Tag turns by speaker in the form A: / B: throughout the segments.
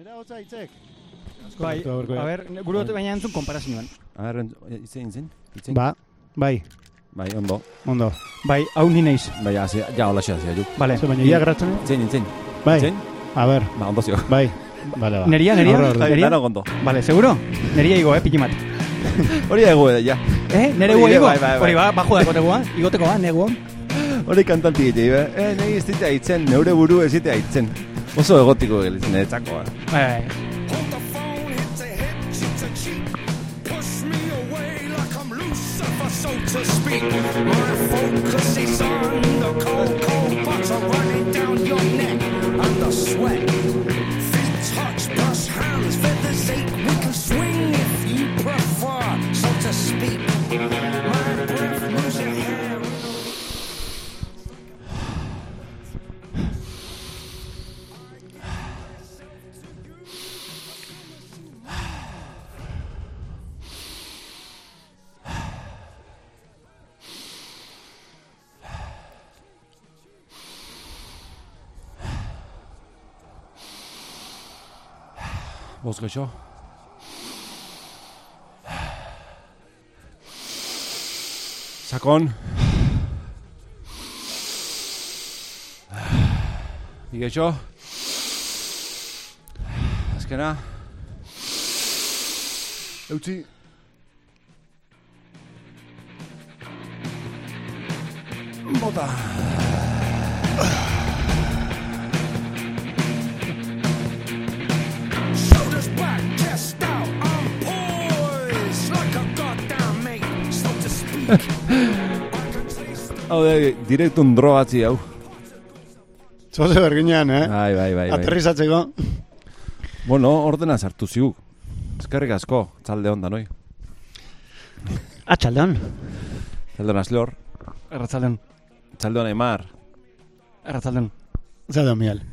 A: Nera hotza itzek.
B: Bai,
A: Gaurko,
B: a ber, gure dut baina entzun konparazioan.
C: A ber, itzen, itzen, itzen.
A: Ba, bai,
C: Bai, ondo.
A: ondo.
B: Bai, hau ni naiz.
C: Bai, hasi, ja, hola xe, hasi,
B: Vale.
A: Ze baina ia gratzen?
C: Itzen, itzen.
A: Bai,
C: Itzen?
A: a ber,
C: Ba, ondo zio.
A: bai. Vale, ba.
B: Neria, neria, neria.
C: Dano ondo.
B: Vale, seguro? Neria igo, eh, pikimat.
C: Hori egu edo, ja.
B: Eh, nere
C: Hori
B: gu
C: ere,
B: igo?
C: bai, bai, bai.
B: Hori ba, bajo da gotegoa, igotekoa, nego.
C: Hori kantanti egite, be. Eh, nahi ez ditea itzen, neure buru ez ditea itzen. Oso egotiko gelitzen, etzako.
B: Bai, bai.
C: Boz gaixo. Sakon. Bi gaixo. Azkena. Eutzi. Bota.
D: Out, I'm poised like a goddamn mate, so to speak.
C: Hau da, direktun drogatzi hau.
A: Zoze berginean, eh?
C: Bai, bai, bai. bai.
A: Aterrizatzeko.
C: Bueno, ordena sartu ziuk. Eskerrik asko, txalde onda, noi.
B: Atxaldeon.
C: Txalde hona Aslor,
B: Erratzaldeon.
C: txalde hona Aimar.
B: Erratzaldeon.
A: Zado miel.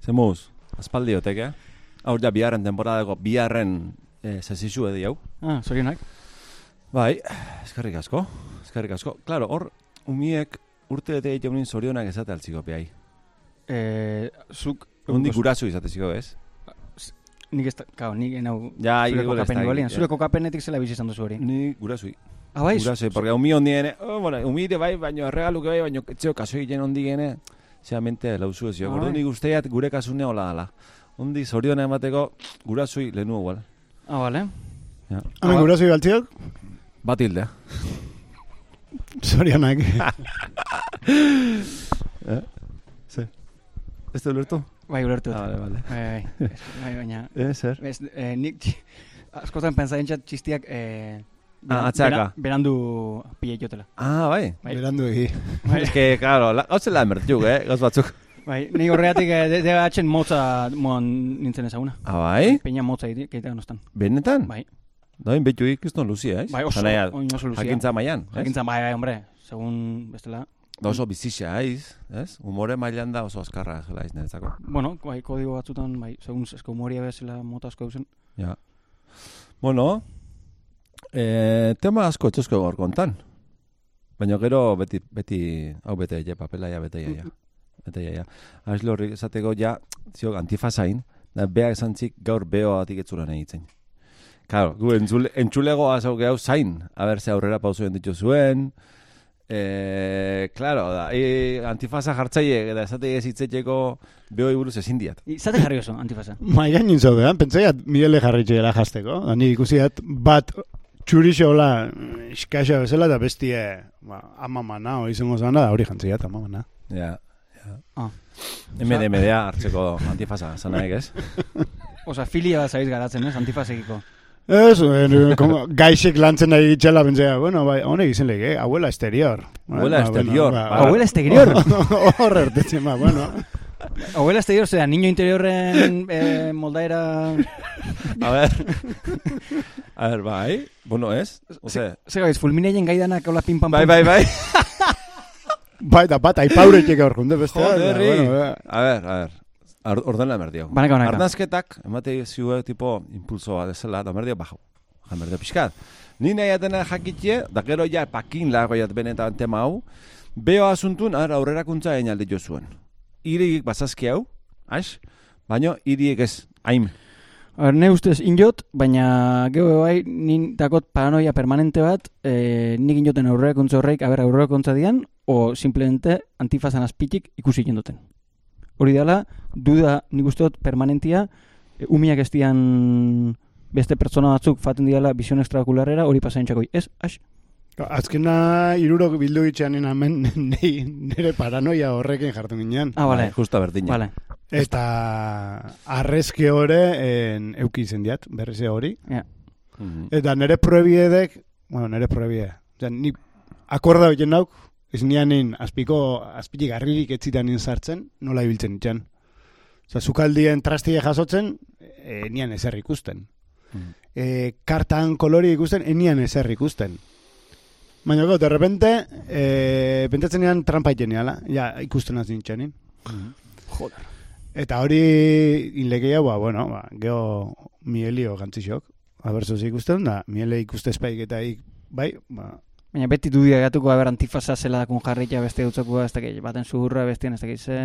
C: Zemuz, aspaldi otek, eh? Hau ja biharren temporadako biharren eh, sesizu edi hau.
B: Ah, zorionak.
C: Bai, eskerrik asko, eskerrik asko. Claro, hor, umiek urte bete egite unin zorionak esate altziko behai.
B: Eh, zuk...
C: Hundik gurasu izateziko, ez?
B: Nik ez da, kao, nik enau...
C: Ja,
B: zure kokapen
C: da,
B: igualian.
C: eh.
B: Zure kokapenetik zela bizi izan duzu hori.
C: Ni gurasui.
B: Ah, bai,
C: Gurasui, porque umi ondien, oh, bueno, umide bai, baino erregaluke bai, baino etxeo kaso egiten ondigene, zeamente lauzu ez jo.
B: Ah,
C: Ordu
B: bai.
C: nik usteat gure kasune hola dala. Ondi zoriona emateko gurasui lehenu igual.
B: Ah, vale.
A: Hemen guraso ibaltziok?
C: Bat hilde.
A: Zorionak.
C: Ez da ulertu?
B: Bai, ulertu.
C: Ah, vale, vale.
B: Bai, bai. Ez, bai, baina...
C: Eh, zer?
B: Ez, eh, nik askotan pentsatzen txat txistiak eh,
C: Ah, atzaka.
B: berandu pila jotela.
C: Ah, bai.
B: Bai.
A: Berandu egi.
C: Es que, claro, la, hau zela emertiuk, eh, gauz batzuk.
B: Bai, ni horregatik eh, atxen motza moan nintzen ezaguna.
C: Ah, bai?
B: Peina motza egitean ostan.
C: Benetan?
B: Bai,
C: Doin betu ikizton luzia, ez?
B: bai oso,
C: Zanaia,
B: oin oso luzia.
C: Jakintza maian, ez?
B: Jakintza, bai, bai, hombre, segun bestela.
C: Da oso bizixa, aiz, ez? Humore mailan da oso azkarra zela iz niretzako.
B: Bueno, bai, kodigo batzutan, bai, segun esko humoria bezala mota asko duzen.
C: Ja. Bueno, eh, tema asko etxesko gaur kontan. Baina gero beti, beti, hau bete ja, papela ja, bete ja, Bete ja, ja. Aizlo horrik esateko ja, ziok antifasain, da bea esan txik gaur beo atik etzuran egitzen. Claro, gu entzule, entzulego azau hau zain, haber ze aurrera pausoen ditu zuen, eh, claro, da, e, antifasa jartzaile, eta esate ez hitzeteko beo buruz ezin diat.
B: Zate jarri oso, antifasa.
A: Maian nintzen da, pentsaiat Miguel jarritxegela jazteko. Da, ni ikusiat bat txurixo hola iskaxa bezala eta bestie ba, amamana, o izango zana, da hori jantziat amamana.
C: Ja,
B: Ah.
C: MDMDA hartzeko antifasa, zanaik, ez?
B: Osa, filia zaiz garatzen, ez, antifasekiko.
A: Ez, eh, como gaixek lantzen nahi itxela pentsea, bueno, bai, honek izen lege, abuela exterior.
C: Abuela
A: Ba,
C: exterior,
A: ba,
C: ba.
B: Abuela exterior.
A: Hor ertetzen, ba, bueno.
B: Abuela exterior, zera, niño interiorren eh, moldaera...
C: A ver. A ver, bai. Bueno, ez? Ose,
B: Zer gaiz, fulmineien gaidanak hola pim pam
C: bai,
B: pum.
C: bai, bai.
A: Bai, da bat, aipauretik gaur junde beste.
C: Joderri.
A: bueno, ba.
C: A ver, a ver. Ar- Ordena merdio.
B: Banaka, banaka.
C: Ardazketak, emate ziue tipo impulsoa desela, da merdio bajo. Ja, merdio pixkat. Ni nahi atena jakitie, da gero ja pakin lago jat benetan tema hau, beo asuntun, ar, aurrerakuntza egin alde jo zuen. Iririk bazazki hau? Baina iriek ez Haim.
B: Ne ustez injot, baina gero bai, nin dakot paranoia permanente bat, e, nik injoten aurrerakuntza horreik, a ber, aurrerakuntza dian, o simplemente antifazan azpitik ikusi jenduten. Hori dela, duda nik uste dut permanentia, e, umiak ez dian beste pertsona batzuk faten diala bizion extrakularrera, hori pasain txakoi. Ez, as,
A: Azkena irurok bildu itxeanen hemen nei, nire paranoia horrekin jartu ginean.
B: ah, bale,
C: Bai, Justa berdina.
B: bale.
A: Eta arrezke hore en, euki izen diat, berrize hori.
C: Mhm.
A: Eta nire proebiedek, bueno, nire proebie. Osa, ni akorda horien nauk, ez nianin azpiko, azpitik garririk etzitan nien sartzen, nola ibiltzen itxan. Osa, zukaldien trastie jasotzen, e, nian ezer ikusten.
C: Mhm.
A: E, kartan kolori ikusten, enian ezer ikusten. Baina, gau, de repente, e, pentsatzen nian trampa iten niala, ja, ikusten az nintxanin.
B: Joder.
A: Eta hori inlekeia, ba, bueno, ba, geho mielio gantzixok. Abertzoz ikusten, da, miele ikuste espaik eta ik, bai, ba,
B: Baina beti dudia gatuko haber antifaza zela dakun jarritia beste dutzakua, ez dakit, baten zurra, bestean ez dakit, ze...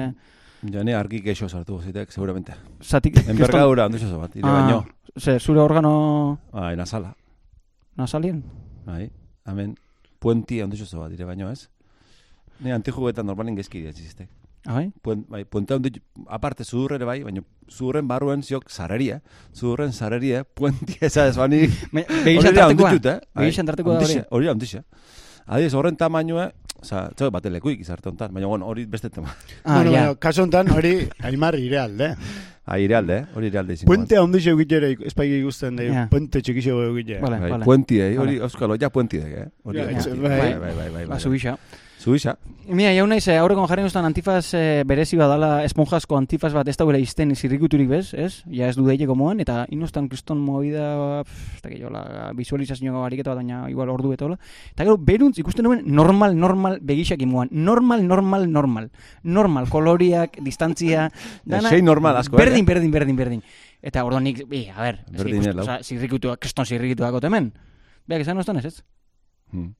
C: Jane argi keixo sartu zitek, seguramente.
B: Zatik,
C: Enbergadura handu bat, ire
B: ah,
C: baino.
B: Ze, zure organo
C: Bai, nazala.
B: nazalien?
C: Bai, hemen puenti handu bat, ire baino, ez? Ne antijuguetan normalen gezki dira txizistek.
B: Ah, bai?
C: Puen, bai, puente handu, aparte zudurre ere bai, baina zudurren barruen ziok zareria, zudurren zareria, puenti eza ez bani...
B: Begixan tartekoa?
C: eh?
B: Begixan tartekoa da hori?
C: Hori handixe. Adiz, horren tamainoa, oza, txau bat elekuik izarte honetan, baina bueno, hori beste tema.
B: Ah,
A: bueno,
B: ja.
A: bueno, kaso honetan hori aimar ire alde.
C: Ah, irealde, eh? Hori irealde izango.
A: Puente handixe egitere espaik ikusten,
B: Ja.
A: puente txikixo egitere.
B: Vale,
C: Bai,
B: vale.
C: puenti, eh? Hori,
B: Vale.
C: euskalo, ja puenti dek, eh? Hori,
A: Ja,
C: bai,
A: etxe-
C: bai,
A: bai.
C: bai, bai, bai, bai,
B: Ba, Zubisa. Mira, jau naiz, eh, aurrekon jarri nuztan antifaz eh, berezi badala esponjasko antifaz bat ez dagoela izten zirrikuturik bez, ez? Ja ez du daileko moan, eta inostan kriston movida, ez dakit jola, visualizazio ariketa bat, baina igual ordu eta hola. Eta gero, beruntz ikusten nuen normal, normal begixak imuan. Normal, normal, normal. Normal, koloriak, distantzia, dana...
C: Sei normal asko, eh?
B: Berdin, berdin, berdin, berdin. Eta orduan nik, bi, a ber, zirrikutuak, kriston zirrikituak otemen. Beak, esan nostan ez, ez?
C: Hmm.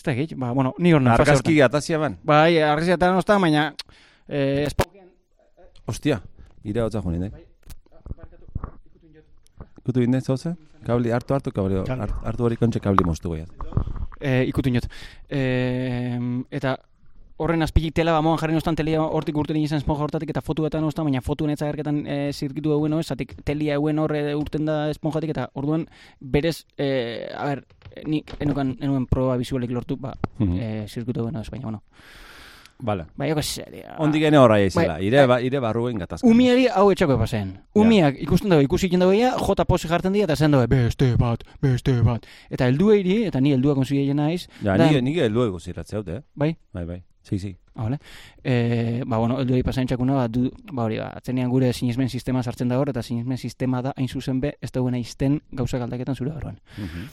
B: Ez da egit, ba, bueno, ni hor hortan.
C: Argazki atazia ban.
B: Bai, argazia eta nozta, baina... Eh, espaukean...
C: Ostia, ire hotza junin, eh? Kutu inde, zauze? Kabli, hartu, hartu, kabli, hartu, hori kontxe kabli moztu goiat.
B: Eh, ikutu inot. Eh, eta horren azpilik tela bamoan jarri noztan telia hortik urten izan esponja hortatik eta fotu eta noztan, baina fotuen etza gerketan e, zirkitu euen hori, zatik telia euen horre urten da esponjatik eta orduan berez, e, a ber, nik enukan, enuen proba bizualik lortu, ba,
C: Mhm.
B: e, zirkitu euen hori, baina, bueno.
C: Bala.
B: Ba, joko seria.
C: Ondik ene horra izela,
B: Bai,
C: ire, ba, ire barruen gatazka.
B: Umiari hau etxako pasen. Umiak ikusten dago, ikusi jende goia, jota pose jartzen dira, eta zen dago, beste bat, beste bat. Eta heldu eiri, eta ni heldua konsigei naiz,
C: Ja,
B: da-
C: nige luego ziratzea haute, eh?
B: bai?
C: Bai, bai. Sí, sí.
B: Ah, vale. E, ba, bueno, heldu eiri pasain txakuna, ba, du, ba, hori, ba, atzenean gure sinismen sistema sartzen da hor, eta sinismen sistema da hain zuzen be, ez dagoena izten gauzak aldaketan zure barruan.
C: Mhm.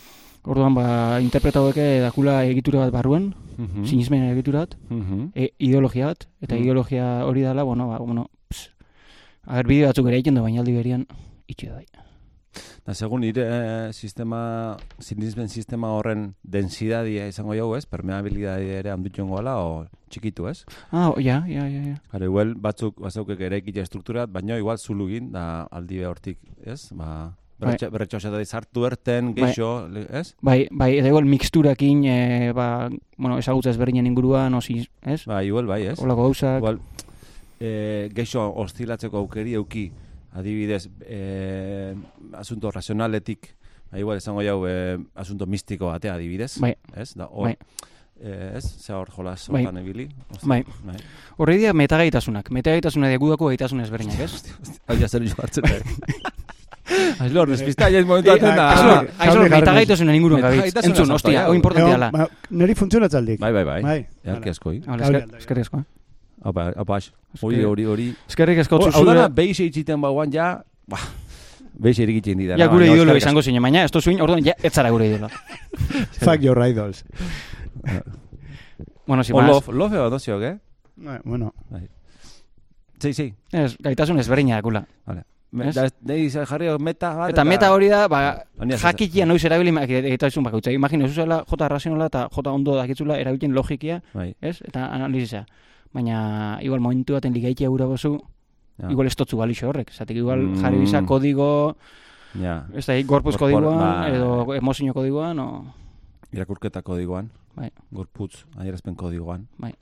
B: Orduan, ba, interpreta haueke dakula egitura bat barruan,
C: Mhm.
B: sinismen egitura bat,
C: Mhm.
B: e, ideologia bat, eta
C: Mm.
B: ideologia hori dela, bueno, ba, bueno, ps, a ber, bideo batzuk ere egiten du, baina aldi berian, itxi da bai.
C: Da, segun ire eh, sistema, sinismen sistema horren densidadia izango jau, ez? Permeabilidadia ere handu joango ala, o txikitu, ez?
B: Ah, ja, ja, ja, ja.
C: Hara, igual batzuk bazaukek ere ekitea strukturat, baina igual zulugin, da aldi hortik, ez? Ba, osea, da sartu erten,
B: Bai.
C: geixo, le- ez?
B: Bai, bai, eta igual mixturakin, e, ba, bueno, ezagutza ezberdinen inguruan, osi, ez?
C: Ba, igual bai, ez?
B: Olako gauzak.
C: Igual, e, geixo ostilatzeko aukeri euki, adibidez, e, asunto razionaletik, ba, igual esango jau, e, asunto mistiko batea adibidez,
B: Bai.
C: ez? Da, hor,
B: Bai.
C: e, ez? Ze hor jolas
B: Bai.
C: hortan ebili. Ostia,
B: Bai.
C: bai.
B: Horre dira metagaitasunak. Metagaitasunak dira gudako gaitasun ezberdinak, ez?
C: Hau ja zer jo hartzen da. Aizlo, despista ja ez momentu
A: Eh,
C: baten da.
A: jarri
B: metagaitasunen inguruan.
C: Metagaitasuna
B: Entzun,
C: sartu,
B: ostia,
C: ja.
B: hau importante dela.
A: ba, neri funtsionatzaldik.
C: Bai, bai, bai.
A: Bai.
C: Jarki askoi.
B: Eskerrik asko. Eh?
C: Opa, opa, as. Hori, hori, hori.
B: Eskerrik asko
C: Hau
B: zuzure.
C: dana, beixe itxiten bauan ja, ba, beixe erikitzen dira.
B: Ja, gure idolo izango zinen, baina, ez zuin, orduan, ja, ez zara gure idolo.
A: Fuck your idols.
B: Bueno, si
C: O
B: más.
C: lof, lof edo doziok, eh?
A: Bai, Bueno,
C: Sí, sí.
B: Ez, gaitasun ezberdina dakula.
C: Da, nahi jarri meta bat.
B: Eta meta hori da, ba, jakikia noiz erabili, eta izun bakautza. Imagina, ez zela jota razionala eta jota ondo dakitzula erabiltzen logikia,
C: Bai.
B: ez? Eta analizisa. Baina, igual, momentu baten ligaitia gura bozu,
C: Ja.
B: igual estotzu balixo horrek. Zatik igual
C: Mm.
B: jarri bisa kodigo,
C: Ja,
B: ez da, gorpuz kodigoan,
C: bai.
B: edo emozio kodigoan, o...
C: irakurketa kodigoan.
B: Bai.
C: Gorputz, adierazpen kodigoan.
B: Bai.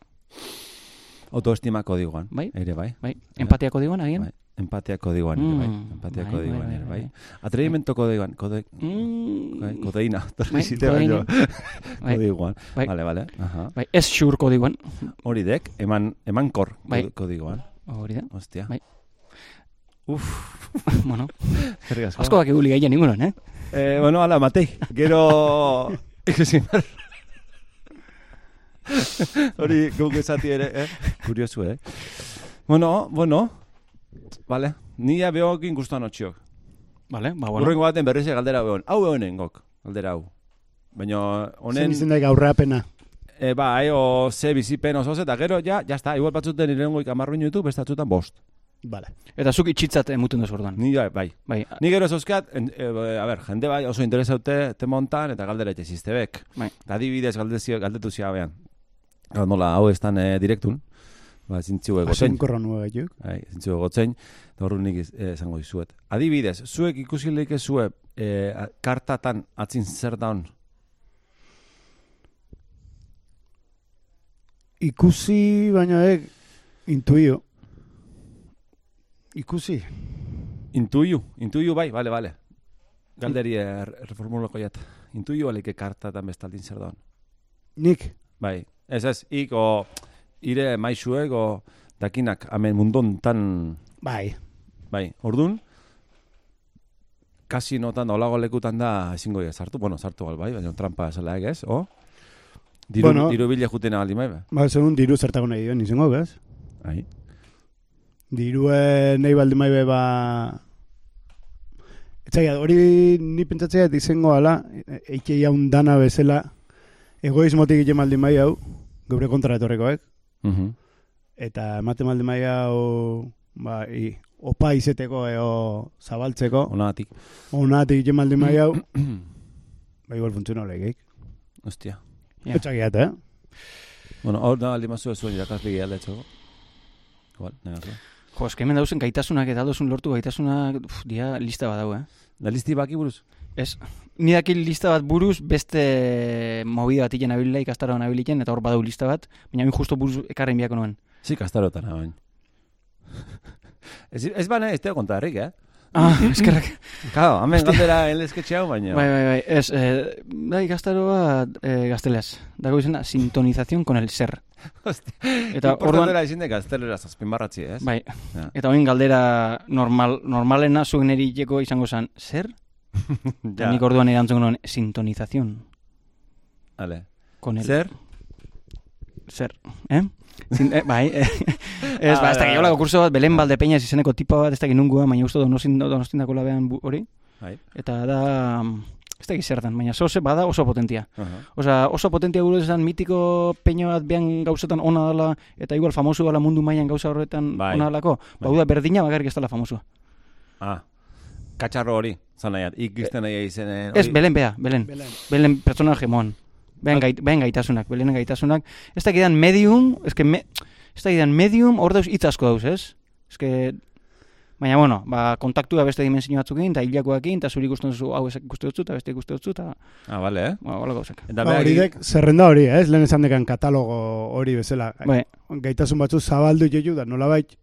C: Autoestima kodigoan.
B: Bai.
C: Ere bai.
B: Bai, empatia kodigoan, agian?
C: Bai. Empatia kodigoan ere bai.
B: Mm,
C: Empatia
B: bai,
C: kodigoan
B: bai,
C: ere
B: bai,
C: bai. Atrevimento kodigoan. Kode,
B: Mm,
C: bai, kodeina.
B: Bai,
C: Zite
B: kodeina.
C: baino.
B: Bai. Bai.
C: Vale, vale. Aha.
B: bai, ez xur kodigoan.
C: Hori dek, eman, eman kor
B: Bai.
C: kodigoan.
B: Hori da.
C: Ostia.
B: Bai.
C: Uf,
B: bueno,
C: eskerrik asko.
B: asko baki guli gaia ningunon, eh?
C: Eh, bueno, ala, Matei. Gero... Ikusi. Hori guk esati ere, eh? Kuriosu, eh? Bueno, bueno. Vale. Ni ja behokin guztuan otxiok.
B: Vale, ba,
C: Bueno. Urrengo baten berriz galdera behon. Hau honen gok, galdera hau. Baina
A: Zen
C: honen...
A: izen daik aurreapena.
C: E, bai, o ze bizipen oso eta gero, ja, ja está, igual batzuten irengo ikamarru minutu, beste batzutan bost.
A: Vale.
B: Eta zuk itxitzat emuten duzu orduan.
C: Ni ja, bai.
B: Bai,
C: Ni gero zozkat, en, e, a ber, jende bai oso interesaute tema hontan eta galdera etxe ziztebek.
B: Bai.
C: Eta adibidez galdezio, galdetu zia behan. Gau nola, hau estan e, direktun. Ba, zintziu egotzen.
A: Asenkorra nua gaituk.
C: Bai, zintziu egotzen. Eta horru nik eh, esango dizuet. Adibidez, zuek ikusi leike zue e, kartatan atzin zer daun.
A: Ikusi, baina ek, intuio. Ikusi.
C: Intuiu, intuiu bai, bale, bale. Galderi er, reformuloko jat. Intuiu aleike kartatan bestaldin zer daun.
A: Nik,
C: Bai, ez ez, ik o ire maixuek o dakinak amen mundon tan,
A: bai.
C: bai, ordun kasi notan olago lekutan da ezingo ia sartu, bueno, sartu gal bai, baina trampa esala ez, o? Diru,
A: Bueno.
C: diru bile jutena aldi bai, bai.
A: Ba, segun diru zertako nahi duen, izango, gaz?
C: Bai.
A: Dirue nahi baldin maibe ba... Etzaia, hori ni pentsatzea izango ala, eike jaun dana bezala, egoismotik egiten baldin mai hau, geure kontra etorrekoek,
C: Mhm.
A: eta ematen baldin mai hau, ba, i, opa izeteko eo zabaltzeko,
C: Onatik.
A: onatik egiten baldin mai hau, ba, igual funtziona legeik.
C: Ostia.
B: Ja.
A: Etzakiat, eh?
C: Bueno, hor da aldi mazu zuen irakasle aldetzeko. Igual, negazio.
B: Jo, eske hemen dauzen gaitasunak eta dozun lortu gaitasunak, uf, dia lista bat dago, eh?
C: Da listi baki buruz?
B: Ez, ni dakil lista bat buruz beste movida bat iken abilila, ikastaro abiliken, eta hor badau lista bat, baina min justo buruz ekarren biako nuen.
C: Zik astarotan, hain. ez, ez bane, ez te kontarrik, eh?
B: Ah, eskerrak.
C: Claro, hemen galdera elezketxe hau, baina...
B: Bai, bai, bai, ez, eh, da ikastaro bat eh, gaztelaz. Dago izena, sintonización con el ser. Eta orduan,
C: Importantera izin de gaztelera zazpinbarratzi, ez?
B: bai,
C: Ja.
B: eta oin galdera normal, normalena zuen eriteko izango zen, zer?
C: Ja,
B: nik orduan erantzun nuen, sintonización
C: Vale.
B: con el
C: Zer?
B: Zer, eh? Zin, eh, bai, eh, ez, ba, ez dakit,
C: bai.
B: kurso bat, Belen balde peñas izeneko tipa bat, ez dakit nungua, baina uste donostin, donostin dako labean hori,
C: Bai.
B: eta da, ez dakit zer den, baina zoze, bada oso potentia.
C: Aha.
B: Osa, oso potentia gure esan mitiko peña bat behan gauzetan ona dela, eta igual famosu dela mundu mailan gauza horretan
C: Bai.
B: ona delako, ba,
C: Bai.
B: berdina bakarrik ez dela famosua.
C: Ah. Katxarro hori, zan nahiat. Ikisten nahi izenen...
B: Ez, Belen bea, Belen.
A: Belen.
B: Belen pertsonaje moan. Behan, gait, behan gaitasunak, Belenen gaitasunak. Ez dakidan medium, ez que me, ez dakidan medium, hor dauz hitz asko dauz, ez? Ez que, baina, bueno, ba, kontaktua beste dimensio batzukin, eta hilakoakin, eta zuri ikusten duzu, hau ezak ikuste dutzu, eta beste ikuste dutzu, eta,
C: Ah, vale, eh?
B: ba, hola gauzak.
C: Eta
A: Ba, hori dek, zerrenda hori, ez? Lehen esan dekan katalogo hori bezala.
B: Bai,
A: Gaitasun batzu zabaldu joju da, nolabait,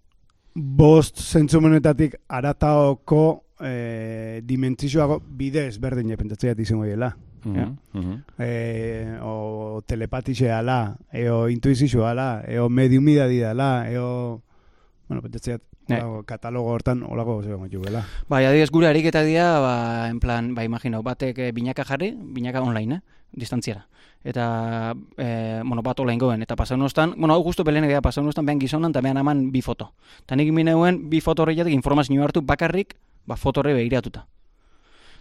A: bost zentzumenetatik arataoko e, dimentzioago bide ezberdin izango diela.
C: Mhm,
B: Ja.
C: mhm.
A: E, o telepatixea ala, eo intuizioa ala, eo mediumidadi dala, eo... Bueno, pentsatzea olako katalogo hortan olako zego juela.
B: bai, adibidez gure ariketak dira, ba, en plan, ba, imagino, batek eh, binaka jarri, binaka online, eh? distantziara. Eta, eh, bueno, bat online goen, eta pasaun ostan, bueno, hau justu belenek da, pasaun ostan, behan gizonan, eta behan aman bi foto. Eta nik mineuen, bi foto horreiatik informazio hartu bakarrik, ba, foto horre begiratuta.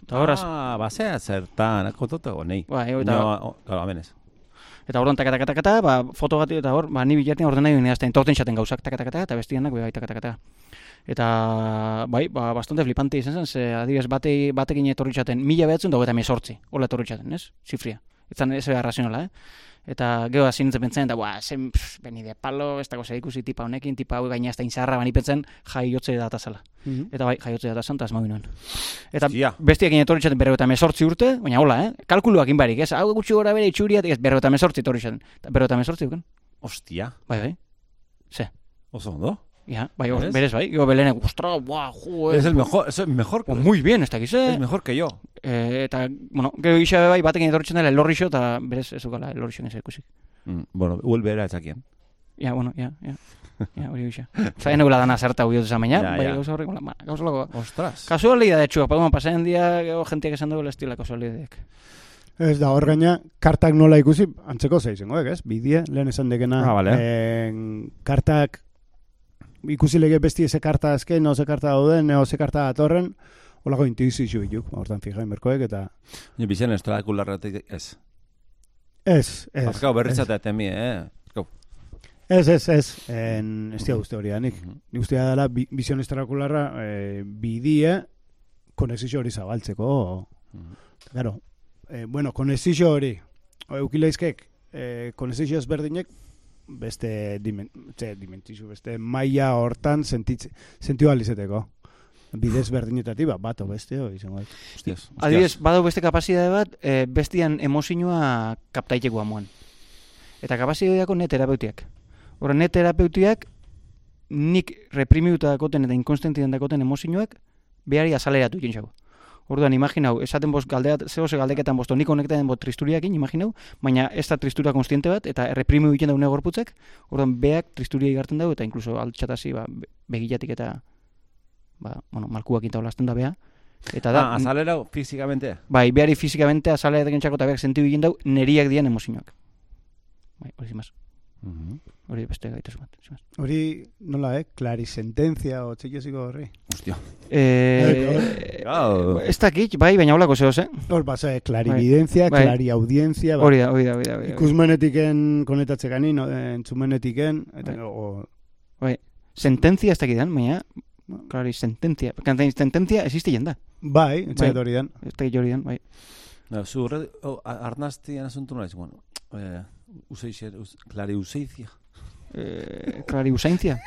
B: Eta horraz,
C: Ah, basea zertan, kotote gonei.
B: ba, e, eta,
C: No, o- claro, amenez.
B: eta orduan takatakatakata, ba, foto bat, eta hor, ba, ni bilatzen orden nahi benidazten, torten xaten gauzak, takatakata, eta bestianak, bai, takatakata. Eta, bai, ba, bastante flipante izan zen, ze adibidez bate, batekin etorri txaten, mila behatzen dago eta mesortzi, hola etorri txaten, ez? Zifria. Etzan ez era razionala, eh? Eta gero hasi nintzen pentsatzen, eta buah, zen, pff, beni de palo, ez dago zer ikusi tipa honekin, tipa hau gaina ez da inzarra, bani pentsen, jaiotze datazala.
A: Mhm.
B: Eta bai, jaiotze datazan, eta asmau nuen. Eta
C: Hostia.
B: bestiak etorri txaten berro mesortzi urte, baina hola, eh? Kalkuluak inbarik, ez? Hau gutxi gora bere itxuria, ez berro mesortzi etorri txaten. Berro eta mesortzi duken?
C: Hostia.
B: Bai, bai.
C: Oso ondo.
B: Ja, bai, berez bai. Gero belenek, ostra, buah, jo,
C: Es el mejor, es el mejor.
B: Pues muy bien, ez dakiz,
C: Es
B: eh?
C: mejor que yo.
B: Eh, eta, bueno, gero isa bai, batekin etortzen dela elorrixo, eta berez ez dukala elorrixo ez ikusi.
C: Mm, bueno, vuelve era ezakien.
B: Ja, bueno, ja, ja. Ja, hori gisa. Zain neula dana zerta huiot esan baina, bai, gauza horrek, ba, gauza lago.
C: Ostras.
B: Kasualidade txua, pa, pasaen dia, gero jentiak esan dugu estila kasualidadeak.
A: Ez da, hor gaina, kartak nola ikusi, antzeko zeizengoek, ez? Bidie, lehen esan dekena.
C: Ah, vale.
A: en, kartak, ikusi lege besti ze karta azken, no ze karta dauden, neo ze karta datorren, holako intuizio bituk, hortan fijain berkoek, eta...
C: Ni bizen estradakularratik ez.
A: Ez, ez.
C: Azkau berritzate temi, eh?
A: Ez, ez, ez. En, ez dia guzti hori da, nik.
C: Mhm.
A: Nik uste dela, bi, bizion estrakularra, eh, bidie, konexizio hori zabaltzeko.
C: Mhm.
A: Claro, eh, bueno, konexizio hori, eukileizkek, eh, konexizio ezberdinek, beste dimen, txe, dimentzizu, beste maila hortan sentitze, sentiu alizeteko. Bidez berdinetatik, ba, bat o beste, hori izango dut.
C: Hostias.
B: Adibidez, badau beste kapazidade bat, e, bestian emozioa kaptaiteko amuan. Eta kapazitateako net terapeutiak. Horren net terapeutiak nik reprimiuta dakoten eta inkonstentian dakoten emozioak behari azaleratu xau. Orduan, imaginau, esaten bost galdeat, zeo ze galdeketan bosto, nik honeketen bot tristuriakin, imaginau, baina ez da tristura konstiente bat, eta reprimiu egiten daune gorputzek, orduan beak tristuria igarten dago, eta inkluso altxatasi, ba, be- begillatik eta, ba, bueno, malkuak inta olazten da bea. Eta da,
C: Ah, azalera físicamente.
B: Bai, behari fizikamente txako eta behar sentiu egin dau, neriak dian emozioak. Bai, hori zimaz.
C: Mhm.
B: Hori beste gaitasun bat.
A: Hori, nola, eh? Clarisentencia, o txekioziko horri.
C: Hostia.
B: Eh,
C: Claro.
B: ez dakit, bai, baina holako zehoz, eh?
A: Hor, basa, eh, clarividencia,
B: Bai.
A: clariaudiencia, ba,
B: Hori da, hori da, hori da.
A: ikusmenetiken konetatzeganin, no, eh, entzumenetiken, eta,
B: Bai.
A: o,
B: Sententzia ez dakidan, baina, klari, sententzia. Kantain sententzia existe jenda.
A: bai,
B: Bai.
A: hori den.
B: Ez dakit hori dan, bai.
C: No, zu horre, oh, arnaztian asuntu naiz, bueno, eh, useixe, us, klari useizia.
B: Eh, klari usaintzia.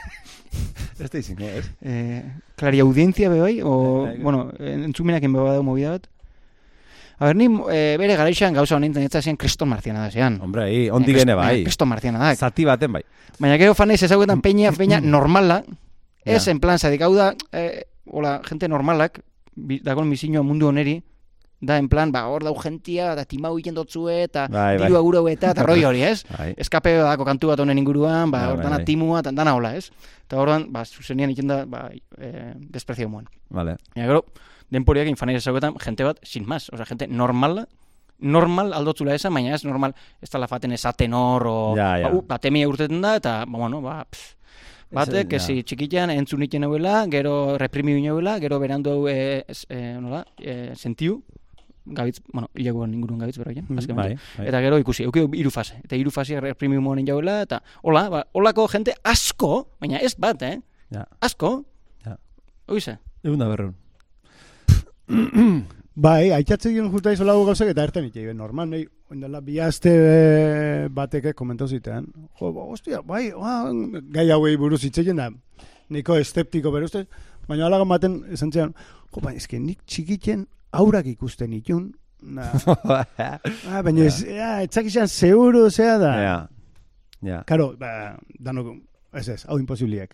C: Ez da izango, ez?
B: Eh, klari audientzia be bai, o,
C: Bai, bai.
B: bueno, entzumenak enbe badau movida bat. A ber, ni eh, bere garaixan gauza honintzen ez zian kriston marziana da zean.
C: Hombre, ahí, ondi gene bai.
B: Kriston marziana da.
C: Zati baten bai.
B: Baina gero fanez ezagutan peña, peña normala, ez
C: Ja.
B: en plan, zadik, hau da, eh, hola, gente normalak, bi, dagoen misinua mundu oneri, da en plan, ba, hor dau gentia, da timau egin dotzue, eta
C: Bai, bai.
B: diru aguro eta, eta roi hori, ez?
C: Bai.
B: Eskape dako kantu bat honen inguruan, ba,
C: Bai,
B: hor dana
C: bai.
B: timua, eta dana hola, ez? Eta horren, ba, zuzenian iken da, ba, eh, desprezio moen.
C: Vale.
B: Baina gero, denporiak infanez ezagutan, gente bat, sin más, osea, gente normala, normal aldotzula esan, baina ez normal, ez tala faten esaten hor, o,
C: Ja, ja.
B: ba, u, batemia urteten da, eta, ba, bueno, ba, pff, batek,
C: Ez, ja.
B: txikitan entzun iten euela, gero reprimiu euela, gero berandu e, e, nola, e, sentiu, gabitz, bueno, hilagoan ingurun gabitz beroien,
A: Mhm.
B: azkenean.
C: Bai, bai.
B: Eta gero ikusi, eukio hiru fase. Eta hiru fase reprimiu monen jauela, eta hola, ba, holako jente asko, baina ez bat, eh?
C: Ja.
B: Asko,
C: Ja.
B: oize.
C: Egun da berreun.
A: Bai, aitzatze dion juta izolago gauzak eta erten itxe, normal, nahi, oindela, bi aste eh, bateke komentau zitean. Jo, ba, ostia, bai, ba, gai hauei buruz itzeien da, niko esteptiko bere ustez, baina alagan baten esan zean, jo, ba, eske nik txikitzen aurak ikusten itun, na, ah, baina ez, ja, etzak izan seguru zea da.
C: Ja. Ja,
A: Karo, ba, danok, ez ez, hau imposibliek.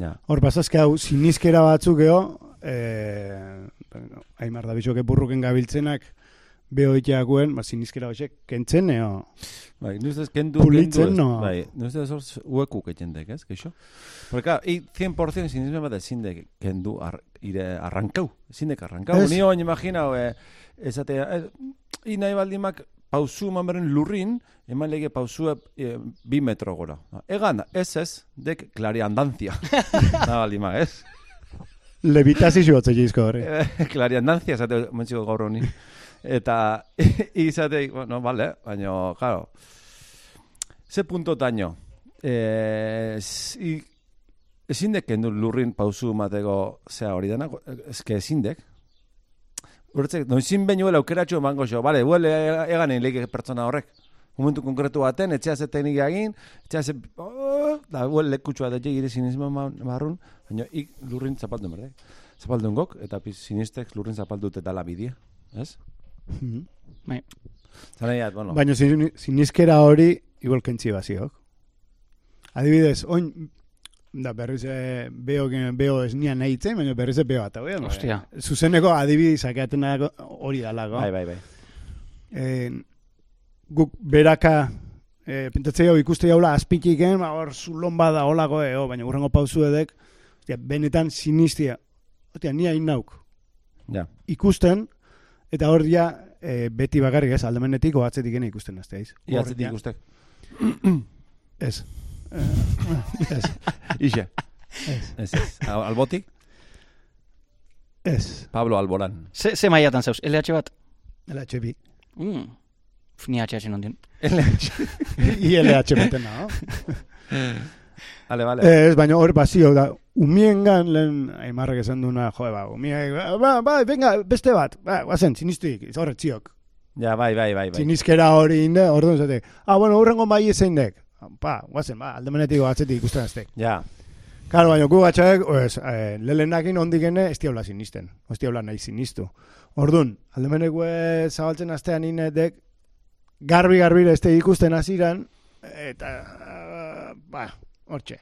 C: ja.
A: Hor, pasazke hau, sinizkera batzuk geho, eh, aimar da bizoke burruken gabiltzenak, behoiteakuen, ba, sinizkera hauek kentzen, eo.
C: Bai, nu ustez kendu,
A: Pulitzen,
C: kendu ez.
A: no?
C: Bai, nu ustez hor hueku ketxendek, ez, keixo? Porque, claro, i 100% sinisme bat ezindek kendu ar, ire arrankau. Ezindek arrankau.
A: Ez.
C: Ni oin imaginau, eh, esatea, eh, i nahi baldimak pausu eman beren lurrin, eman lege pausu eh, bi metro gora. Egan, ez ez, dek klari andantzia. Na baldimak, ez?
A: Levitazio batze jizko horri.
C: klari andantzia, esate mentxiko gaur honi. Eta, izate, bueno, vale, baina, claro, ze punto taño. Eh, si, ezindek kendu lurrin pausu mateko zea hori dena, eske ezindek. Urtzek, noizin behin huele aukeratxo emango xo, bale, huele egan leke pertsona horrek. Momentu konkretu baten, etxea ze teknika egin, etxea ze... Oh, da, huele lekutxua da jegire sinismo ma- marrun, baina ik lurrin zapaldu berdek. Zapaldun gok, eta sinistek lurrin zapaldut eta la bidea, ez?
A: Mhm.
C: Zara ja, bueno,
A: Baina sin- sinizkera hori igual kentzi baziok. Adibidez, oin da berriz eh, beo, beo ez nian nahi itzen, baina berriz beo eta hori.
B: Ostia.
A: Zuzeneko adibidez sakeaten hori dalako.
C: bai, bai, bai.
A: eh, guk beraka eh, pintatzea ikuste jaula azpikiken, ba, hor zulon bada holako, eh, oh, baina urrengo pauzu edek, ostia, benetan sinistia, ostia, nia inauk,
C: Ja.
A: ikusten, eta hor ja, eh, beti bakarrik ez, aldamenetik o atzetik ene ikusten azte, ez? Hor ja-
C: ikustek.
A: Ez. Eh, ez,
C: Ixe.
A: ez,
C: Ez, ez. Al- Albotik,
A: ez.
C: Pablo Alboran.
B: Ze, ze mailatan zauz, LH bat?
A: LH bi.
B: Mm. Ni HH non dien.
A: ILH beten, no?
C: Vale, vale.
A: Ez, baina hor bazio da, umiengan lehen aimarrak esan duna, joe, ba, umiek, ba, ba, ba, venga, beste bat, ba, guazen, sinistik, horre txiok.
C: Ja, bai, bai, bai, bai.
A: Sinizkera hori inde, orduan zate, ah, bueno, urrengo bai ezein dek. Pa, guazen, ba, aldemenetik atzetik ikusten aztek.
C: Ja,
A: Karo, baina gu gatxaek, pues, eh, lelenakin ondik ene, ez diabla sinisten. Ez diabla nahi sinistu. Orduan, aldemeneko zabaltzen astean inetek, garbi-garbi ez ikusten hasiran eta, eh, ba, hortxe.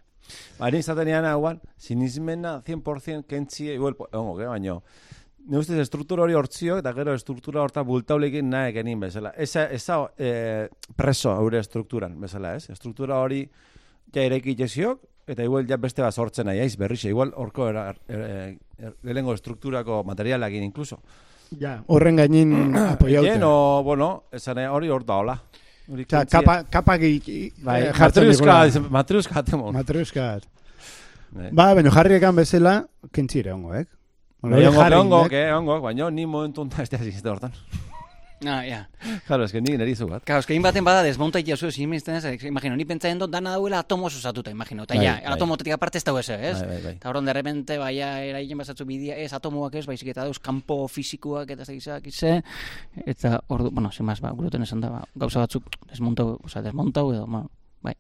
C: Ba, ni izaten ean hauan, sinismena 100% kentzi, igual, ongo, ge, baino, ne ustez estruktura hori hortzio, eta gero estruktura horta bultaulekin nahi genin bezala. Eza, eza eh, preso haure estrukturan bezala, ez? Estruktura hori ja eraiki jeziok, eta igual ja beste bat sortzen nahi, aiz, berrixe, igual horko era, er, er, lehengo estrukturako materialakin inkluso.
A: Ja, horren gainin apoiaute.
C: Egen, o, bueno, esan eh, hori hor da, hola. Kentzia.
A: kapa, kapak i-
C: Bai,
A: eh, jartzen
C: matriuska, matriuska atemon.
A: Matriuska.
C: Bai.
A: Ba, baina jarriekan bezala, kentzire ongo, eh?
C: Ongo, ongo, que, ongo, baina ni momentu onta ez da zizte hortan.
B: Ah, ja.
C: Claro, es que ni neri zu bat.
B: Claro, es que baten bada desmonta jazu ezin izten ez, imagino, ni pentsatzen dut dana dauela atomos osatuta, imagino. Eta
C: Bai,
B: ja,
C: bai.
B: atomotetik aparte ez dago ez, ez?
C: Bai, bai.
B: Eta horren, de repente, baia, eraien basatzu bidea, ez atomoak ez, baizik eta dauz kanpo fisikoak eta zegizak ize, eta ordu, bueno, zemaz, ba, guroten esan da, ba, gauza batzuk desmontau, oza, desmontau edo, ma, bai,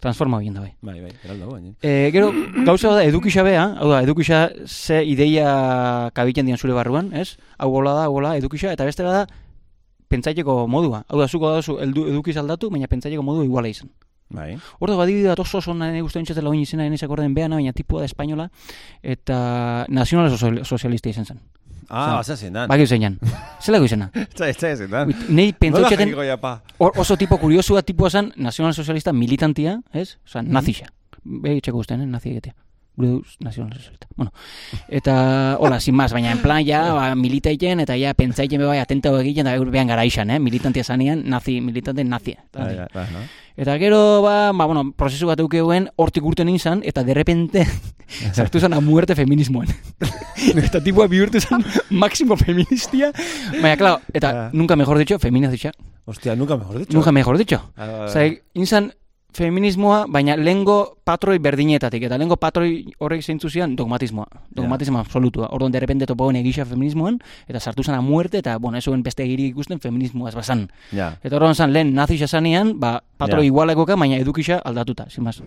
B: transforma egin da, bai.
C: Bai, bai, eraldo, baina.
B: E, gero, gauza da, edukisa bea, hau da, edukisa ze ideia kabiten dian zure barruan, ez? Hau gola da, hau gola, edukisa, eta beste da, pentsaileko modua. Hau da, zuko dauzu edu, edukiz aldatu, baina pentsaileko modua iguala izan.
C: Bai.
B: Ordo badibide bat oso oso nahi guztu entzatela oin izena enezak orden beana, baina tipua da espainola, eta nazional sozial- sozialista izan zen.
C: Ah, basa zindan.
B: Baki zeinan. Zelako izena.
C: Eta ez da zindan.
B: Nei
C: Nola
B: pentsatxeten
C: jarriko ja, pa?
B: or- oso tipo kuriosua tipua zen, nazional sozialista militantia, ez? Osa, nazixa. Behi txeko guztien, eh? nazi egitea. Gure duz, nazional sozialista. Bueno, eta, hola, sin más, baina en plan, ja, ba, militaiten, eta ja, pentsaiten bai, atentau egiten, eta behan gara izan, eh? Militantia zanean, nazi, militante nazia.
C: Bai, bai, bai, no?
B: Eta gero, ba, ba, bueno, prozesu bat eukeuen, hortik urten izan, eta de repente, sartu zen a muerte feminismoan. eta tipua bihurtu zen máximo feministia. Baina, claro, eta
C: Ah.
B: nunca mejor dicho, feminazia.
C: Hostia, nunca mejor dicho.
B: Nunca mejor dicho.
C: Ah.
B: Osea, inzan feminismoa, baina lengo patroi berdinetatik, eta lengo patroi horrek zeintzu zian dogmatismoa, dogmatismo absolutua. Orduan, de repente topauen egisa feminismoan, eta sartu zen a muerte, eta, bueno, ez beste egirik ikusten feminismoaz basan.
C: Ja.
B: Eta orduan zan, lehen nazi zanean, ba, patro
C: Ja. Mm.
B: igualekoka, baina edukisa aldatuta, sin más.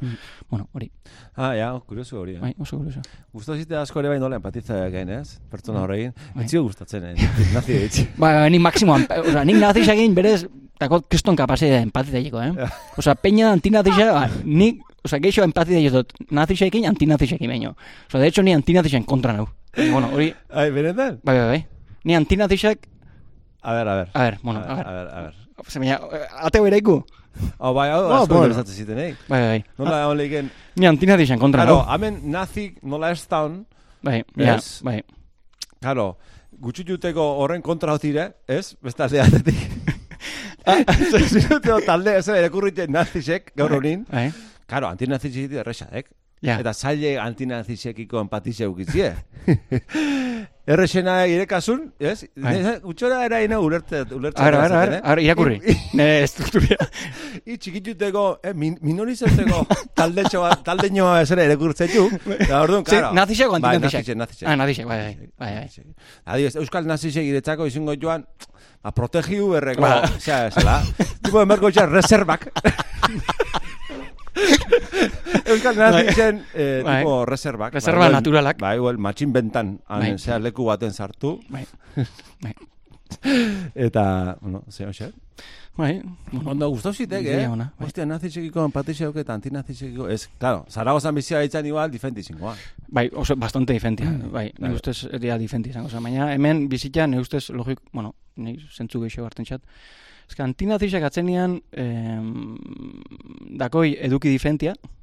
B: Bueno, hori,
C: Ah, ja, kurioso hori. Eh?
B: bai, oso kurioso.
C: Gustatu zite asko ere bai nola empatitza egin, ez? Pertsona horrekin.
B: Bai.
C: Etzio gustatzen, eh? Nazi etxe.
B: Ba, nik maksimoan, oza, nik nazi egin berez, tako kriston kapase empatita egiko, eh? Osa, peña antinazisa, ba, nik, osa, geixo empatita egin dut, nazisekin, antinazisekin baino. Osa, de hecho, ni antinazisen kontra nau. Bueno, hori,
C: Ai, benetan?
B: bai, bai, bai. Ni antinazisek,
C: A ver, a ver.
B: a ver, bueno, a
C: a
B: ver,
C: ver, a ver.
B: Osa, baina, ateo eraiku?
C: Oh, bai, hau,
A: Oh,
C: asko
A: bueno.
C: interesatzen ziten, eh?
B: Bai, bai, bai.
C: Nola hon lehiken...
B: Ni antinazisen kontra
C: Claro,
B: nau.
C: hemen nazik nola ez daun,
B: Bai, ja, bai.
C: claro, gutxututeko horren kontra hotire, ez? Beste alde atetik. Zeruteo talde, ez erakurriten nazisek, gaur honin.
B: Bai,
C: Claro, antinazisek erresadek.
B: ja.
C: Eta zaile antinazizekiko empatizia eukizie. Errexena irekasun, ez?
B: Bai.
C: Utxora eraina ulertze, ulertze.
B: Ara, ara, ara, ara, irakurri. Nire estrukturia.
C: I txikituteko, eh, min, minorizatzeko talde txoa, talde nioa esera erekurtzetu. Da, orduan,
B: Ze,
C: claro.
B: nazixek o
C: Bai,
B: antinazixek?
C: nazixek, nazixek.
B: Ah, nazixek, bai, bai, bai, bai.
C: Adibidez, Euskal nazisek iretzako izango joan, ba, protegiu berreko,
B: Ba.
C: osea, zela, tipo emerko txar, reservak. Euskal nazisen, eh,
B: Bai.
C: tipo reservak.
B: Reserva
C: Ba,
B: naturalak.
C: Ba, igual, matxin bentan,
B: Bai.
C: zea, leku baten sartu.
B: Bai. Bai.
C: Eta, bueno, ze, hoxe.
B: Bai,
C: Ondo gustau zitek, eh?
B: ona, bai.
C: Hostia, nazizekiko empatizia eta antinazizekiko. Ez, claro, Zaragozan bizia ditzen igual, difenti zingoa.
B: bai, oso bastante diferentia, bai,
C: Bai.
B: ni ustez dia diferentia izango baina hemen bizitza ni ustez logik, bueno, ni zentzu gehiago hartzen txat. Ez que antinazixak atzenian em, dakoi eduki diferentia, ez?